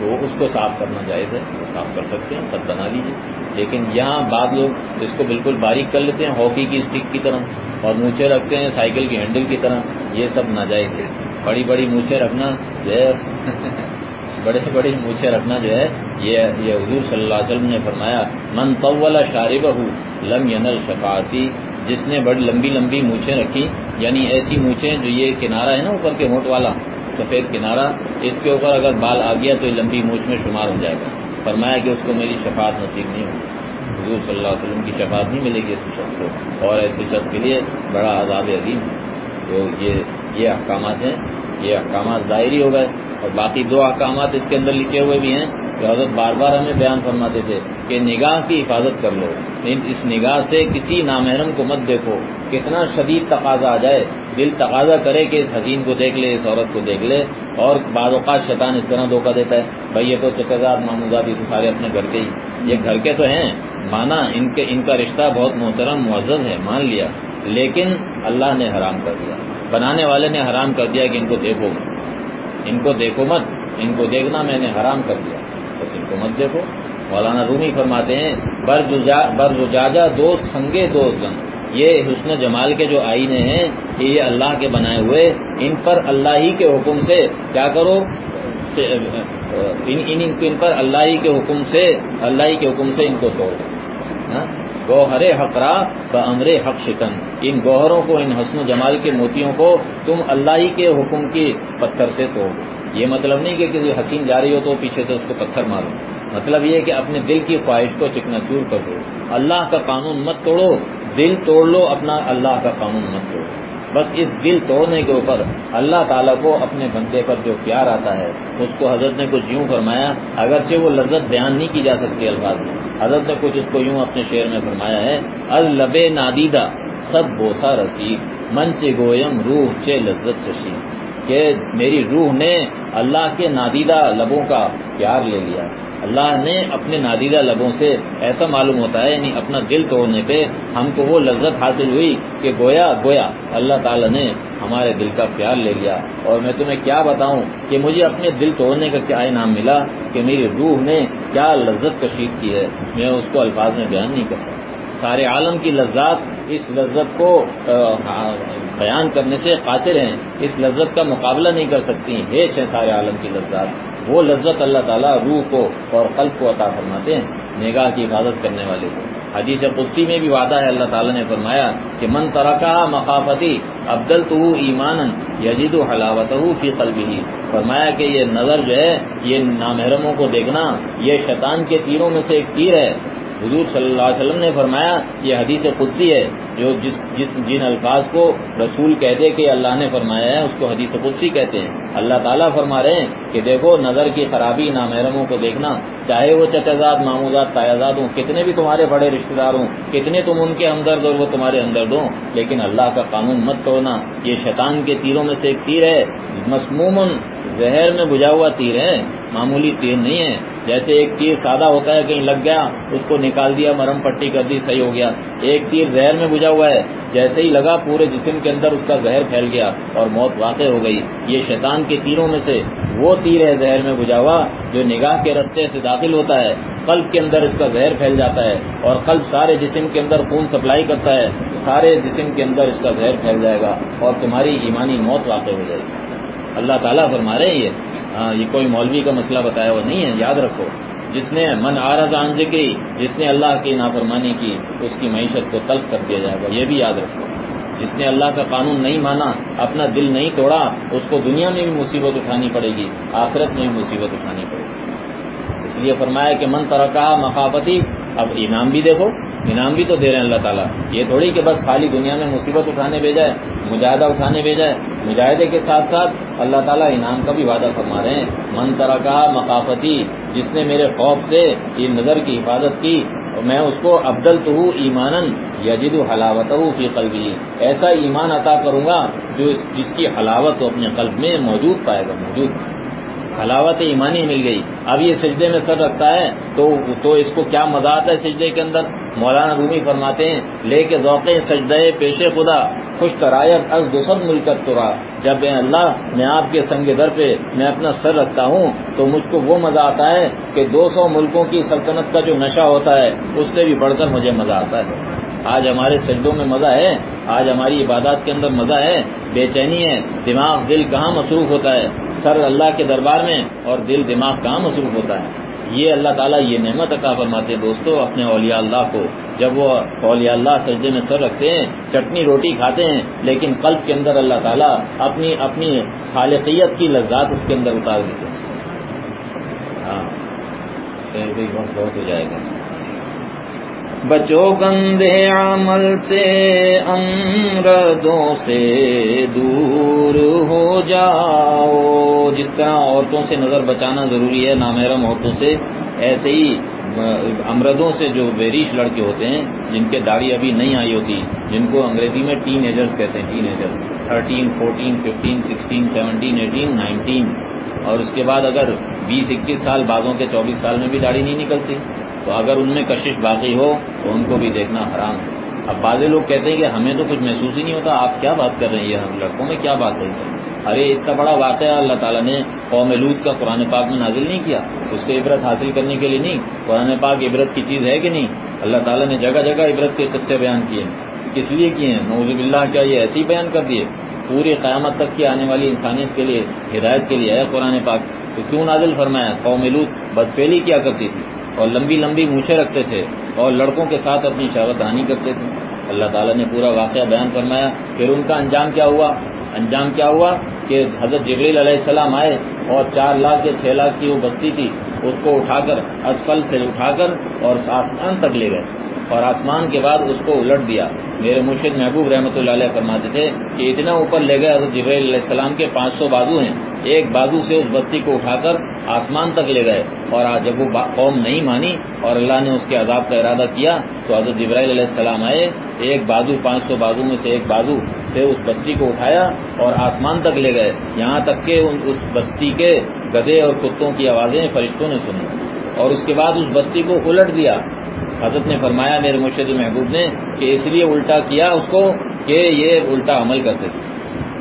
تو اس کو صاف کرنا جائز ہے، وہ صاف کر سکتے ہیں تب بنا لیجیے لیکن یہاں بعض لوگ اس کو بالکل باریک کر لیتے ہیں، ہاکی کی اسٹک کی طرح، اور مونچھے رکھتے ہیں، سائیکل کی ہینڈل کی طرح، یہ سب ناجائز ہے۔ بڑی بڑی مونچھے رکھنا جو ہے بڑے بڑے مونچھے رکھنا جو ہے، یہ یہ حضور صلی اللہ علیہ وسلم نے فرمایا، من طول شارب لم ینل شفاعتی. جس نے بڑی لمبی لمبی مونچھیں رکھی یعنی ایسی مونچھیں جو یہ کنارہ ہے نا اوپر کے ہوٹ والا، سفید کنارہ، اس کے اوپر اگر بال آ گیا تو یہ لمبی مونچھ میں شمار ہو جائے گا۔ فرمایا کہ اس کو میری شفاعت نصیب نہیں ہوگی۔ حضور صلی اللہ علیہ وسلم کی شفاعت نہیں ملے گی اس شخص کو۔ اور ایسے شخص کے لیے بڑا عذاب عظیم تو یہ یہ احکامات ہیں۔ یہ احکامات ظاہری ہو گئے اور باقی دو احکامات اس کے اندر لکھے ہوئے بھی ہیں کہ حضرت بار بار ہمیں بیان فرماتے تھے کہ نگاہ کی حفاظت کر لو یعنی اس نگاہ سے کسی نامحرم کو مت دیکھو، کتنا شدید تقاضا آ جائے۔ دل تقاضا کرے کہ اس حسین کو دیکھ لے، اس عورت کو دیکھ لے۔ اور بعض اوقات شیطان اس طرح دھوکہ دیتا ہے، بھائی یہ تو چکرزاد محمودات یہ تو سارے اپنے گھر کے ہی۔ یہ گھر کے تو ہیں، مانا ان کے، ان کا رشتہ بہت محترم، معزز ہے، مان لیا، لیکن اللہ نے حرام کر دیا۔ بنانے والے نے حرام کر دیا کہ ان کو دیکھو مت۔ ان کو دیکھو مت۔ ان کو دیکھنا میں نے حرام کر دیا۔ بس ان کو مت دیکھو۔ مولانا رومی فرماتے ہیں برز جاجا دوست، سنگے دوست گن یہ حسن جمال کے جو آئینے ہیں، یہ اللہ کے بنائے ہوئے۔ ان پر اللہ ہی کے حکم سے کیا کرو؟ ان پر اللہ ہی کے حکم سے، اللہ ہی کے حکم سے ان کو توڑو۔ ہاں؟ گوہر حقرا ب امر حق شکن۔ ان گوہروں کو، ان حسن و جمال کے موتیوں کو تم اللہ ہی کے حکم کی پتھر سے توڑ یہ مطلب نہیں کہ کسی حسین جاری ہو تو پیچھے سے اس کو پتھر مارو۔ مطلب یہ کہ اپنے دل کی خواہش کو چکنا چور کر دو۔ اللہ کا قانون مت توڑو، دل توڑ لو، اپنا اللہ کا قانون مت توڑو۔ بس اس دل توڑنے کے اوپر اللہ تعالیٰ کو اپنے بندے پر جو پیار آتا ہے، اس کو حضرت نے کچھ یوں فرمایا، اگرچہ وہ لذت بیان نہیں کی جا سکتی الفاظ میں۔ حضرت نے کچھ اس کو یوں اپنے شعر میں فرمایا ہے الب نادیدہ سب بوسا رسید منچ گویم روح چے لذت چشی کہ میری روح نے اللہ کے نادیدہ لبوں کا پیار لے لیا۔ اللہ نے اپنے نادیدہ لبوں سے ایسا معلوم ہوتا ہے یعنی اپنا دل توڑنے پہ ہم کو وہ لذت حاصل ہوئی کہ گویا گویا، اللہ تعالیٰ نے ہمارے دل کا پیار لے لیا۔ اور میں تمہیں کیا بتاؤں کہ مجھے اپنے دل توڑنے کا کیا انعام ملا کہ میری روح نے کیا لذت کشید کی ہے۔ میں اس کو الفاظ میں بیان نہیں کرتا سارے عالم کی لذات اس لذت کو بیان کرنے سے قاصر ہیں۔ اس لذت کا مقابلہ نہیں کر سکتی۔ ہیش ہے سارے عالم کی لذات۔ وہ لذت اللہ تعالیٰ روح کو اور قلب کو عطا فرماتے ہیں، نگاہ کی حفاظت کرنے والے کو۔ حدیث قدسی میں بھی وعدہ ہے، اللہ تعالیٰ نے فرمایا کہ من ترکا مقافتی ابدل تو ایمان یجید حلاوت فی قلبی فرمایا کہ یہ نظر جو ہے، یہ نامحرموں کو دیکھنا، یہ شیطان کے تیروں میں سے ایک تیر ہے۔ حضور صلی اللہ علیہ وسلم نے فرمایا، یہ حدیث قدسی ہے، جو جس جس جن الفاظ کو رسول کہتے کہ اللہ نے فرمایا ہے، اس کو حدیث قدسی کہتے ہیں۔ اللہ تعالیٰ فرما رہے ہیں کہ دیکھو، نظر کی خرابی، نامحرموں کو دیکھنا، چاہے وہ چچازاد ماموزاد تایازاد ہوں، کتنے بھی تمہارے بڑے رشتے دار ہوں، کتنے تم ان کے ہمدرد اور وہ تمہارے ہمدرد ہوں، لیکن اللہ کا قانون مت توڑنا۔ یہ شیطان کے تیروں میں سے ایک تیر ہے، مسمومن زہر میں بجھا ہوا تیر ہے، معمولی تیر نہیں ہے۔ جیسے ایک تیر سادہ ہوتا ہے کہیں لگ گیا، اس کو نکال دیا، مرم پٹی کر دی، صحیح ہو گیا۔ ایک تیر زہر میں بجھا ہوا ہے، جیسے ہی لگا پورے جسم کے اندر اس کا زہر پھیل گیا اور موت واقع ہو گئی۔ یہ شیطان کے تیروں میں سے وہ تیر ہے زہر میں بجھا ہوا جو نگاہ کے رستے سے داخل ہوتا ہے۔ قلب کے اندر اس کا زہر پھیل جاتا ہے اور قلب سارے جسم کے اندر خون سپلائی کرتا ہے۔ سارے جسم کے اندر اس کا زہر پھیل جائے گا اور تمہاری ایمانی موت واقع ہو جائے گی۔ اللہ تعالیٰ فرما رہے ہیں یہ۔ ہاں، یہ کوئی مولوی کا مسئلہ بتایا ہوا نہیں ہے، یاد رکھو۔ جس نے من آرز عن ذکری، جس نے اللہ کی نافرمانی کی، اس کی معیشت کو تلف کر دیا جائے گا، یہ بھی یاد رکھو۔ جس نے اللہ کا قانون نہیں مانا، اپنا دل نہیں توڑا، اس کو دنیا میں بھی مصیبت اٹھانی پڑے گی، آخرت میں بھی مصیبت اٹھانی پڑے گی۔ اس لیے فرمایا کہ من ترکا مقافتی اب انعام بھی دیکھو۔ انعام بھی تو دے رہے ہیں اللہ تعالیٰ۔ یہ تھوڑی کہ بس خالی دنیا میں مصیبت اٹھانے بھیجا ہے مجاہدہ اٹھانے بھیجا ہے مجاہدے کے ساتھ ساتھ اللہ تعالیٰ انعام کا بھی وعدہ فرما رہے ہیں۔ من ترکا مقافتی جس نے میرے خوف سے یہ نظر کی حفاظت کی، میں اس کو ابدل تو ہوں ایمان یجد حلاوت فی قلبی۔ ایسا ایمان عطا کروں گا جو جس کی حلاوت اپنے قلب میں موجود پائے گا، موجود۔ حلاوت ایمانی مل گئی۔ اب یہ سجدے میں سر رکھتا ہے، تو تو اس کو کیا مزہ آتا ہے سجدے کے اندر؟ مولانا رومی فرماتے ہیں، لے کے ذوق سجدے پیش خدا، خوش ترایت از دوسر ملکت تو جب میں اللہ، میں آپ کے سنگ در پہ، میں اپنا سر رکھتا ہوں، تو مجھ کو وہ مزہ آتا ہے کہ دو سو ملکوں کی سلطنت کا جو نشہ ہوتا ہے، اس سے بھی بڑھ کر مجھے مزہ آتا ہے۔ آج ہمارے سجدوں میں مزہ ہے، آج ہماری عبادات کے اندر مزہ ہے، بے چینی ہے، دماغ دل کہاں مصروف ہوتا ہے؟ سر اللہ کے دربار میں اور دل دماغ کہاں مصروف ہوتا ہے؟ یہ اللہ تعالیٰ یہ نعمت عطا فرماتے ہیں دوستوں اپنے اولیاء اللہ کو۔ جب وہ اولیاء اللہ سجدے میں سر رکھتے ہیں، چٹنی روٹی کھاتے ہیں، لیکن قلب کے اندر اللہ تعالیٰ اپنی اپنی خالقیت کی لذات اس کے اندر اتار دیتے ہیں۔ ہاں بہت ہو جائے گا۔ بچو گندے عمل سے امردوں سے دور ہو جاؤ۔ جس طرح عورتوں سے نظر بچانا ضروری ہے، نامحرم عورتوں سے، ایسے ہی امردوں سے جو بیریش لڑکے ہوتے ہیں، جن کے داڑھی ابھی نہیں آئی ہوتی، جن کو انگریزی میں ٹین ایجرس کہتے ہیں teenagers thirteen, fourteen, fifteen, sixteen, seventeen, eighteen, nineteen. اور اس کے بعد اگر بیس، اکیس سال، بعضوں کے چوبیس سال میں بھی داڑھی نہیں نکلتی۔ تو اگر ان میں کشش باقی ہو تو ان کو بھی دیکھنا حرام۔ ہے اب بعض لوگ کہتے ہیں کہ ہمیں تو کچھ محسوس ہی نہیں ہوتا، آپ کیا بات کر رہے ہیں؟ ہم لڑکوں میں کیا بات ہے ارے، اتنا بڑا واقعہ اللہ تعالیٰ نے قوم لود کا قرآن پاک میں نازل نہیں کیا، اس کو عبرت حاصل کرنے کے لیے نہیں۔ قرآن پاک عبرت کی چیز ہے کہ نہیں؟ اللہ تعالیٰ نے جگہ جگہ عبرت کے قصے بیان کیے۔ کس لیے کیے ہیں؟ نوزب اللہ کیا یہ ایسے ہی بیان کر دیے؟ پوری قیامت تک کی آنے والی انسانیت کے لیے، ہدایت کے لیے ہے قرآن پاک، تو کیوں نازل فرمایا؟ قوم لود بد فیلی کیا کرتی تھی؟ اور لمبی لمبی مونچھیں رکھتے تھے اور لڑکوں کے ساتھ اپنی شہوت دانی کرتے تھے۔ اللہ تعالیٰ نے پورا واقعہ بیان فرمایا۔ پھر ان کا انجام کیا ہوا؟ انجام کیا ہوا کہ حضرت جبریل علیہ السلام آئے اور چار لاکھ یا چھ لاکھ کی وہ بستی تھی، اس کو اٹھا کر اسفل سے اٹھا کر اور آسمان تک لے گئے۔ اور آسمان کے بعد اس کو الٹ دیا۔ میرے مرشد محبوب رحمۃ اللہ علیہ فرماتے تھے کہ اتنا اوپر لے گئے حضرت جبریل علیہ السلام کے پانچ سو بازو ہیں۔ ایک بازو سے اس بستی کو اٹھا کر آسمان تک لے گئے۔ اور جب وہ قوم نہیں مانی اور اللہ نے اس کے عذاب کا ارادہ کیا تو حضرت جبرائیل علیہ السلام آئے۔ ایک بازو، پانچ سو بازو میں سے ایک بازو سے اس بستی کو اٹھایا اور آسمان تک لے گئے۔ یہاں تک کہ اس بستی کے گدے اور کتوں کی آوازیں فرشتوں نے سنی اور اس کے بعد اس بستی کو الٹ دیا۔ حضرت نے فرمایا، میرے مرشد محبوب نے، کہ اس لیے الٹا کیا اس کو کہ یہ الٹا عمل کرتے تھے۔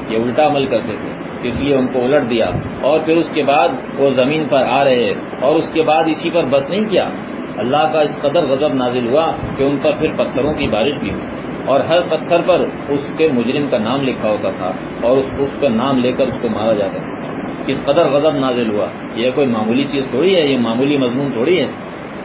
یہ الٹا عمل کرتے تھے۔ اس لیے ان کو الٹ دیا۔ اور پھر اس کے بعد وہ زمین پر آ رہے اور اس کے بعد اسی پر بس نہیں کیا۔ اللہ کا اس قدر غضب نازل ہوا کہ ان پر پھر پتھروں کی بارش بھی ہوئی۔ اور ہر پتھر پر اس کے مجرم کا نام لکھا ہوتا تھا اور اس اس کا نام لے کر اس کو مارا جاتا تھا۔ کس قدر غضب نازل ہوا۔ یہ کوئی معمولی چیز تھوڑی ہے؟ یہ معمولی مضمون تھوڑی ہے؟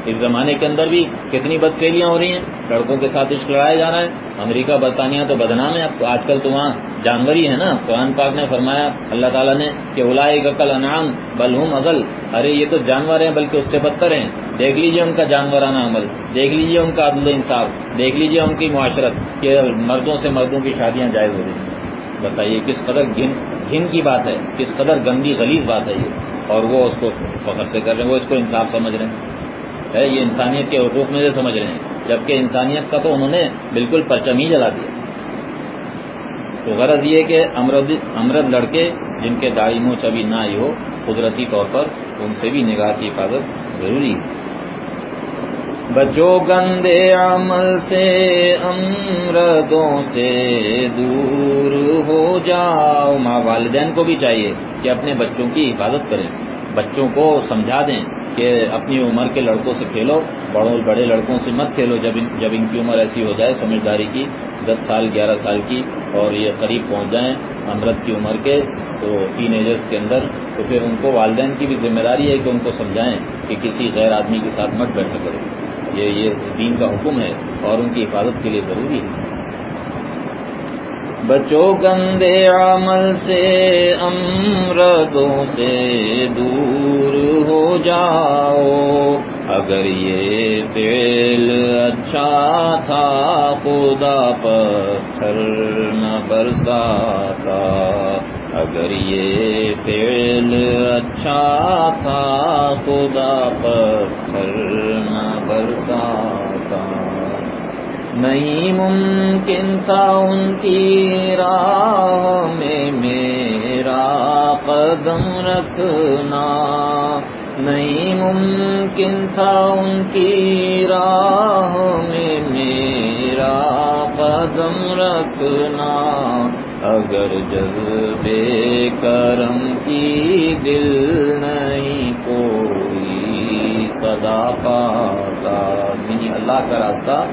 اس زمانے کے اندر بھی کتنی بدفیلیاں ہو رہی ہیں۔ لڑکوں کے ساتھ عشق لڑایا جا رہا ہے۔ امریکہ برطانیہ تو بدنام ہے۔ آج کل تو وہاں جانور ہی ہے نا۔ قرآن پاک نے فرمایا، اللہ تعالیٰ نے کہ الائی کل انعام بلحم اغل۔ ارے، یہ تو جانور ہیں بلکہ اس سے بدتر ہیں۔ دیکھ لیجیے ان کا جانورانہ عمل۔ دیکھ لیجیے ان کا عدل انصاف۔ دیکھ لیجیے ان کی معاشرت کہ مردوں سے مردوں کی شادیاں جائز ہو رہی ہیں۔ بتائیے، کس قدر گھن گھن کی بات ہے؟ کس قدر گندی، غلیظ بات ہے یہ؟ اور وہ اس کو فخر سے کر رہے ہیں، وہ اس کو انصاف سمجھ رہے ہیں۔ یہ انسانیت کے حقوق میں سے سمجھ رہے ہیں۔ جبکہ انسانیت کا تو انہوں نے بالکل پرچم ہی جلا دیا۔ تو غرض یہ کہ امرد امرد لڑکے جن کے داڑھی منہ چبی نہ آئی ہو، قدرتی طور پر ان سے بھی نگاہ کی حفاظت ضروری ہے۔ بچوں گندے عمل سے، امردوں سے دور ہو جاؤ۔ ماں والدین کو بھی چاہیے کہ اپنے بچوں کی حفاظت کریں۔ بچوں کو سمجھا دیں کہ اپنی عمر کے لڑکوں سے کھیلو، بڑوں، بڑے لڑکوں سے مت کھیلو جب ان جب ان کی عمر ایسی ہو جائے، سمجھداری کی، دس سال، گیارہ سال کی، اور یہ قریب پہنچ جائیں امرت کی عمر کے تو ٹین ایجرس کے اندر، تو پھر ان کو والدین کی بھی ذمہ داری ہے کہ ان کو سمجھائیں کہ کسی غیر آدمی کے ساتھ مت بیٹھا کرے یہ یہ دین کا حکم ہے اور ان کی حفاظت کے لیے ضروری ہے۔ بچوں گندے عمل سے امردوں سے دور ہو جاؤ۔ اگر یہ فیل اچھا تھا، خدا پتھر نہ برساتا۔ اگر یہ فیل اچھا تھا، خدا پتھر نہ برساتا۔ نہیں ممکن تھا ان کی راہ میں میرا قدم رکھنا۔ نہیں ممکن تھا ان کی راہ میں میرا قدم رکھنا۔ اگر جذبے کرم کی دل نہیں، کوئی صدا پاتا یعنی اللہ کا راستہ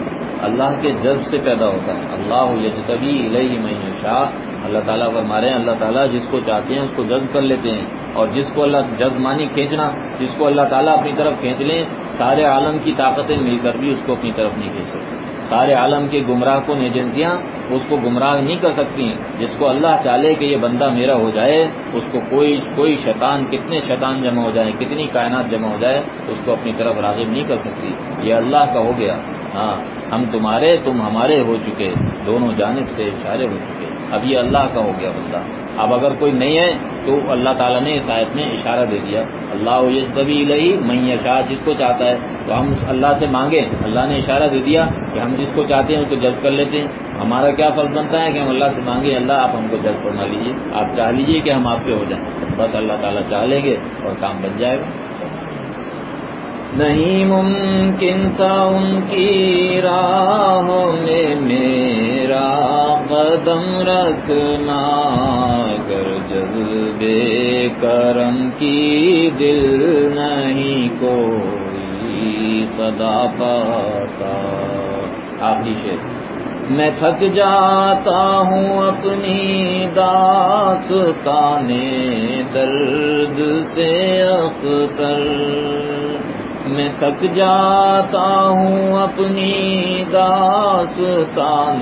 اللہ کے جذب سے پیدا ہوتا ہے۔ اللہ یجتبی الہی میں شاہ اللہ تعالیٰ پر مارے ہیں، اللہ تعالیٰ جس کو چاہتے ہیں اس کو جذب کر لیتے ہیں۔ اور جس کو اللہ جذب مانی کھینچنا، جس کو اللہ تعالیٰ اپنی طرف کھینچ لیں، سارے عالم کی طاقتیں مل کر بھی اس کو اپنی طرف نہیں کھینچ سکتے۔ سارے عالم کے گمراہ کن ایجنسیاں اس کو گمراہ نہیں کر سکتی جس کو اللہ چاہے کہ یہ بندہ میرا ہو جائے، اس کو کوئی کوئی شیطان، کتنے شیطان جمع ہو جائے کتنی کائنات جمع ہو جائے، اس کو اپنی طرف راغب نہیں کر سکتی۔ یہ اللہ کا ہو گیا۔ ہاں ہم تمہارے، تم ہمارے ہو چکے، دونوں جانب سے اشارے ہو چکے۔ اب یہ اللہ کا ہو گیا بندہ۔ اب اگر کوئی نہیں ہے تو اللہ تعالیٰ نے اس آیت میں اشارہ دے دیا۔ اللہ کبھی لئی میں شاہ جس کو چاہتا ہے۔ تو ہم اللہ سے مانگے اللہ نے اشارہ دے دیا کہ ہم جس کو چاہتے ہیں اس کو جذب کر لیتے ہیں۔ ہمارا کیا فرض بنتا ہے کہ ہم اللہ سے مانگے اللہ، آپ ہم کو جذب فرما لیجیے آپ چاہ لیجیے کہ ہم آپ کے ہو جائیں۔ بس اللہ تعالیٰ چاہ لیں گے اور کام بن جائے گا۔ نہیں ممکن تھا ان کی راہ میں میرا قدم رکھنا، اگر جب بے کرم کی دل نہیں کوئی صدا پاتا۔ آخری شیر میں تھک جاتا ہوں اپنی داستان درد سے اختر۔ میں تھک جاتا ہوں اپنی داستان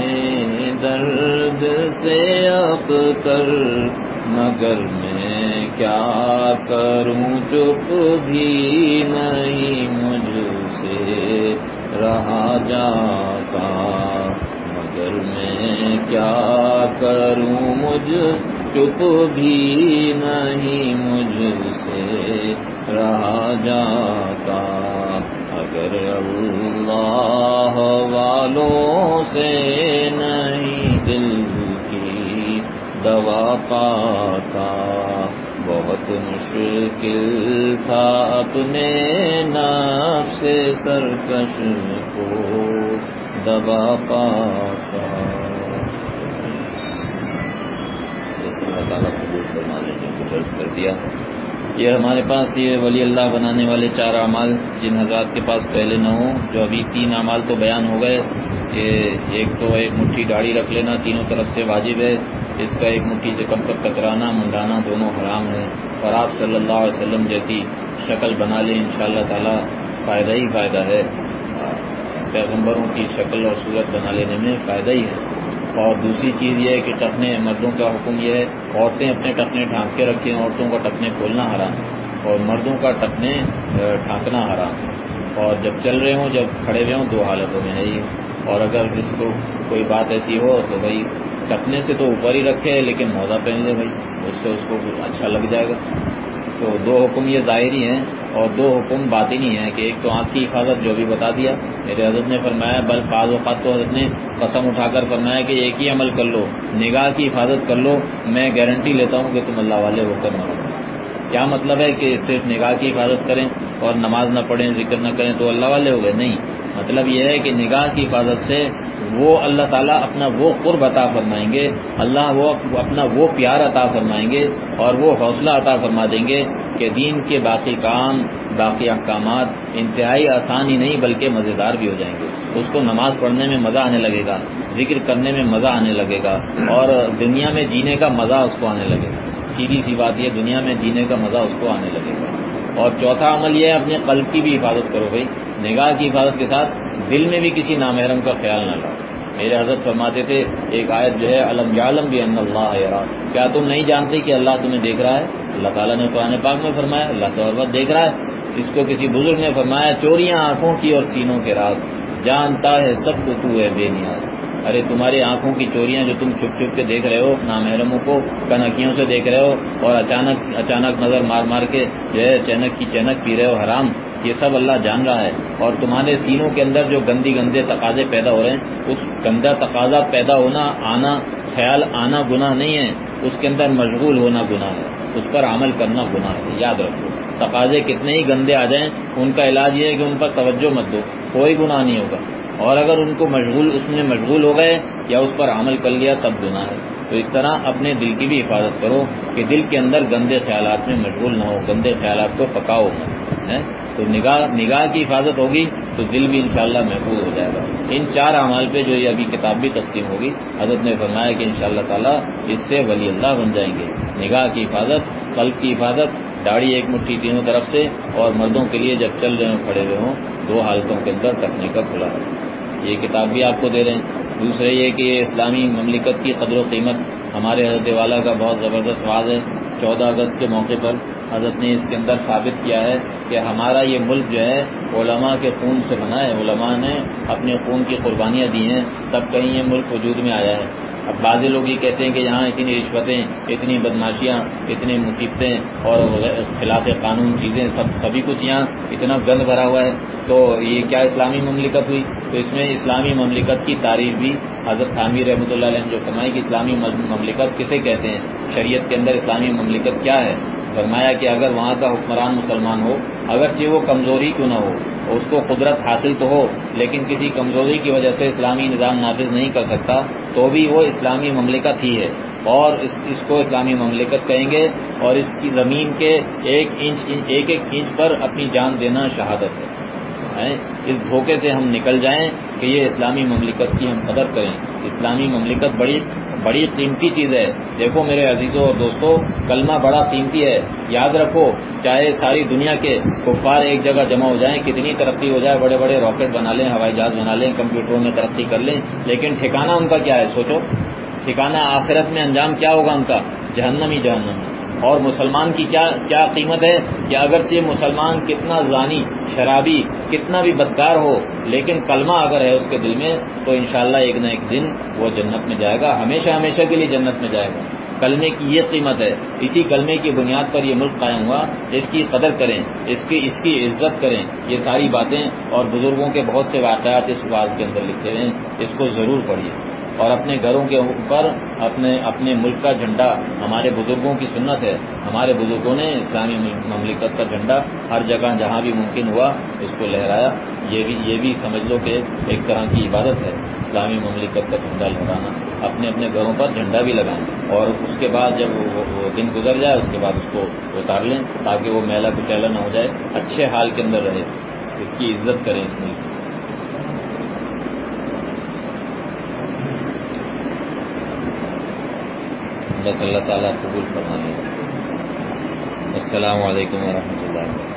درد سے اب کر مگر میں کیا کروں چپ بھی نہیں مجھ سے رہا جاتا۔ مگر میں کیا کروں مجھ چپ بھی نہیں مجھ سے رہا جاتا اگر اللہ والوں سے نہیں دل کی دوا پاتا، بہت مشکل تھا اپنے نفس سے سرکش کو دبا پاتا۔ اللہ تعالیٰ قبول فرما لینے کو درج کر دیا۔ یہ ہمارے پاس یہ ولی اللہ بنانے والے چار اعمال جن حضرات کے پاس پہلے نہ ہوں، جو ابھی تین اعمال تو بیان ہو گئے کہ ایک تو ایک مٹھی داڑھی رکھ لینا تینوں طرف سے واجب ہے، اس کا ایک مٹھی سے کم کر کترانا، منڈانا دونوں حرام ہے اور آپ صلی اللہ علیہ وسلم جیسی شکل بنا لیں ان شاء اللہ تعالیٰ فائدہ ہی فائدہ ہے۔ پیغمبروں کی شکل اور صورت بنا لینے میں فائدہ ہی ہے۔ اور دوسری چیز یہ ہے کہ ٹکنے مردوں کا حکم یہ ہے، عورتیں اپنے ٹکنے ڈھانک کے رکھیں عورتوں کا ٹکنے کھولنا حرام اور مردوں کا ٹکنے ڈھانکنا حرام اور جب چل رہے ہوں، جب کھڑے ہوئے ہوں، دو حالتوں میں ہے۔ ہی اور اگر کسی کو کوئی بات ایسی ہو تو بھائی ٹکنے سے تو اوپر ہی رکھے، لیکن موزہ پہن لے بھائی اس سے اس کو اچھا لگ جائے گا۔ تو دو حکم یہ ظاہری ہیں۔ اور دو حکم باطنی ہیں کہ ایک تو آنکھ کی حفاظت جو بھی بتا دیا، میرے حضرت نے فرمایا، بل بعض اوقات تو حضرت نے قسم اٹھا کر فرمایا کہ ایک ہی عمل کر لو، نگاہ کی حفاظت کر لو، میں گارنٹی لیتا ہوں کہ تم اللہ والے ہو کر مرو کیا مطلب ہے کہ صرف نگاہ کی حفاظت کریں اور نماز نہ پڑھیں، ذکر نہ کریں تو اللہ والے ہو گئے؟ نہیں۔ مطلب یہ ہے کہ نگاہ کی حفاظت سے وہ اللہ تعالیٰ اپنا وہ قرب عطا فرمائیں گے، اللہ وہ اپنا وہ پیار عطا فرمائیں گے اور وہ حوصلہ عطا فرما دیں گے کہ دین کے باقی کام، باقی احکامات انتہائی آسان ہی نہیں بلکہ مزیدار بھی ہو جائیں گے۔ اس کو نماز پڑھنے میں مزہ آنے لگے گا، ذکر کرنے میں مزہ آنے لگے گا اور دنیا میں جینے کا مزہ اس کو آنے لگے گا۔ سیدھی سی بات یہ، دنیا میں جینے کا مزہ اس کو آنے لگے گا۔ اور چوتھا عمل یہ ہے، اپنے قلب کی بھی حفاظت کرو بھائی، نگاہ کی حفاظت کے ساتھ دل میں بھی کسی نامحرم کا خیال نہ لاؤ۔ میرے حضرت فرماتے تھے، ایک آیت جو ہے علم یعلم بھی ان اللہ کیا تم نہیں جانتے کہ اللہ تمہیں دیکھ رہا ہے؟ اللہ تعالیٰ نے قرآن پاک میں فرمایا، اللہ تعالیٰ دیکھ رہا ہے۔ اس کو کسی بزرگ نے فرمایا، چوریاں آنکھوں کی اور سینوں کے راز۔ جانتا ہے سب کو تو ہے بے نیاز۔ ارے تمہاری آنکھوں کی چوریاں جو تم چھپ چھپ کے دیکھ رہے ہو، نامحرموں کو کنکیوں سے دیکھ رہے ہو اور اچانک اچانک نظر مار مار کے جو ہے، چینک کی چینک پی رہے ہو، حرام۔ یہ سب اللہ جان رہا ہے اور تمہارے سینوں کے اندر جو گندی گندے تقاضے پیدا ہو رہے ہیں، اس گندا تقاضا پیدا ہونا آنا خیال، آنا گناہ نہیں ہے۔ اس کے اندر مشغول ہونا گناہ ہے۔ اس پر عمل کرنا گناہ ہے۔ یاد رکھو، تقاضے کتنے ہی گندے آ جائیں، ان کا علاج یہ ہے کہ ان پر توجہ مت دو، کوئی گناہ نہیں ہوگا۔ اور اگر ان کو مشغول، اس میں مشغول ہو گئے یا اس پر عمل کر لیا، تب گناہ ہے۔ تو اس طرح اپنے دل کی بھی حفاظت کرو کہ دل کے اندر گندے خیالات میں مشغول نہ ہو، گندے خیالات کو پکاؤ۔ تو نگاہ نگاہ کی حفاظت ہوگی تو دل بھی انشاءاللہ محفوظ ہو جائے گا۔ ان چار اعمال پہ جو یہ ابھی کتاب بھی تقسیم ہوگی، حضرت نے فرمایا کہ انشاءاللہ تعالی اس سے ولی اللہ بن جائیں گے۔ نگاہ کی حفاظت، قلب کی حفاظت، داڑھی ایک مٹھی تینوں طرف سے اور مردوں کے لیے جب چل رہے ہوں کھڑے ہوئے ہوں، دو حالتوں کے اندر تکنے کا کھلا ہے۔ یہ کتاب بھی آپ کو دے رہے ہیں۔ دوسرے یہ کہ یہ اسلامی مملکت کی قدر و قیمت ہمارے حضرت والا کا بہت زبردست واض ہے۔ چودہ اگست کے موقع پر حضرت نے اس کے اندر ثابت کیا ہے کہ ہمارا یہ ملک جو ہے علماء کے خون سے بنا ہے، علماء نے اپنے خون کی قربانیاں دی ہیں، تب کہیں یہ ملک وجود میں آیا ہے۔ اب بعض لوگ یہ کہتے ہیں کہ یہاں اتنی رشوتیں، اتنی بدماشیاں، اتنی مصیبتیں اور خلاف قانون چیزیں سب، سبھی کچھ یہاں اتنا گند بھرا ہوا ہے۔ تو یہ کیا اسلامی مملکت ہوئی؟ تو اس میں اسلامی مملکت کی تعریف بھی حضرت خانوی رحمۃ اللہ علیہ نے جو فرمائی کہ اسلامی مملکت کسے کہتے ہیں؟ شریعت کے اندر اسلامی مملکت کیا ہے؟ فرمایا کہ اگر وہاں کا حکمران مسلمان ہو، اگرچہ وہ کمزوری کیوں نہ ہو اس کو قدرت حاصل تو ہو، لیکن کسی کمزوری کی وجہ سے اسلامی نظام نافذ نہیں کر سکتا، تو بھی وہ اسلامی مملکت ہی ہے۔ اور اس اس کو اسلامی مملکت کہیں گے اور اس کی زمین کے ایک انچ، ایک ایک انچ پر اپنی جان دینا شہادت ہے۔ اس دھوکے سے ہم نکل جائیں کہ یہ اسلامی مملکت کی ہم قدر کریں۔ اسلامی مملکت بڑی بڑی قیمتی چیز ہے۔ دیکھو میرے عزیزوں اور دوستوں، کلمہ بڑا قیمتی ہے۔ یاد رکھو، چاہے ساری دنیا کے کفار ایک جگہ جمع ہو جائیں، کتنی ترقی ہو جائے، بڑے بڑے راکٹ بنا لیں، ہوائی جہاز بنا لیں، کمپیوٹروں میں ترقی کر لیں، لیکن ٹھکانہ ان کا کیا ہے؟ سوچو، ٹھکانہ آخرت میں انجام کیا ہوگا ان کا؟ جہنم ہی جہنم اور مسلمان کی کیا کیا قیمت ہے کہ اگرچہ مسلمان کتنا زانی، شرابی، کتنا بھی بدکار ہو، لیکن کلمہ اگر ہے اس کے دل میں، تو انشاءاللہ ایک نہ ایک دن وہ جنت میں جائے گا، ہمیشہ ہمیشہ کے لیے جنت میں جائے گا۔ کلمے کی یہ قیمت ہے، اسی کلمے کی بنیاد پر یہ ملک قائم ہوا، اس کی قدر کریں، اس کی اس کی عزت کریں، یہ ساری باتیں اور بزرگوں کے بہت سے واقعات اس بات کے اندر لکھے ہیں، اس کو ضرور پڑھیے۔ اور اپنے گھروں کے اوپر اپنے اپنے ملک کا جھنڈا، ہمارے بزرگوں کی سنت ہے۔ ہمارے بزرگوں نے اسلامی مملکت کا جھنڈا ہر جگہ جہاں بھی ممکن ہوا اس کو لہرایا۔ یہ بھی یہ بھی سمجھ لو کہ ایک طرح کی عبادت ہے۔ اسلامی مملکت کا جھنڈا لہرانا، اپنے اپنے گھروں پر جھنڈا بھی لگائیں اور اس کے بعد جب وہ دن گزر جائے، اس کے بعد اس کو اتار لیں تاکہ وہ میلہ کچیلا نہ ہو جائے، اچھے حال کے اندر رہے۔ اس کی عزت کریں اس ملک بس اللہ تعالیٰ قبول فرمائے السلام علیکم ورحمۃ اللہ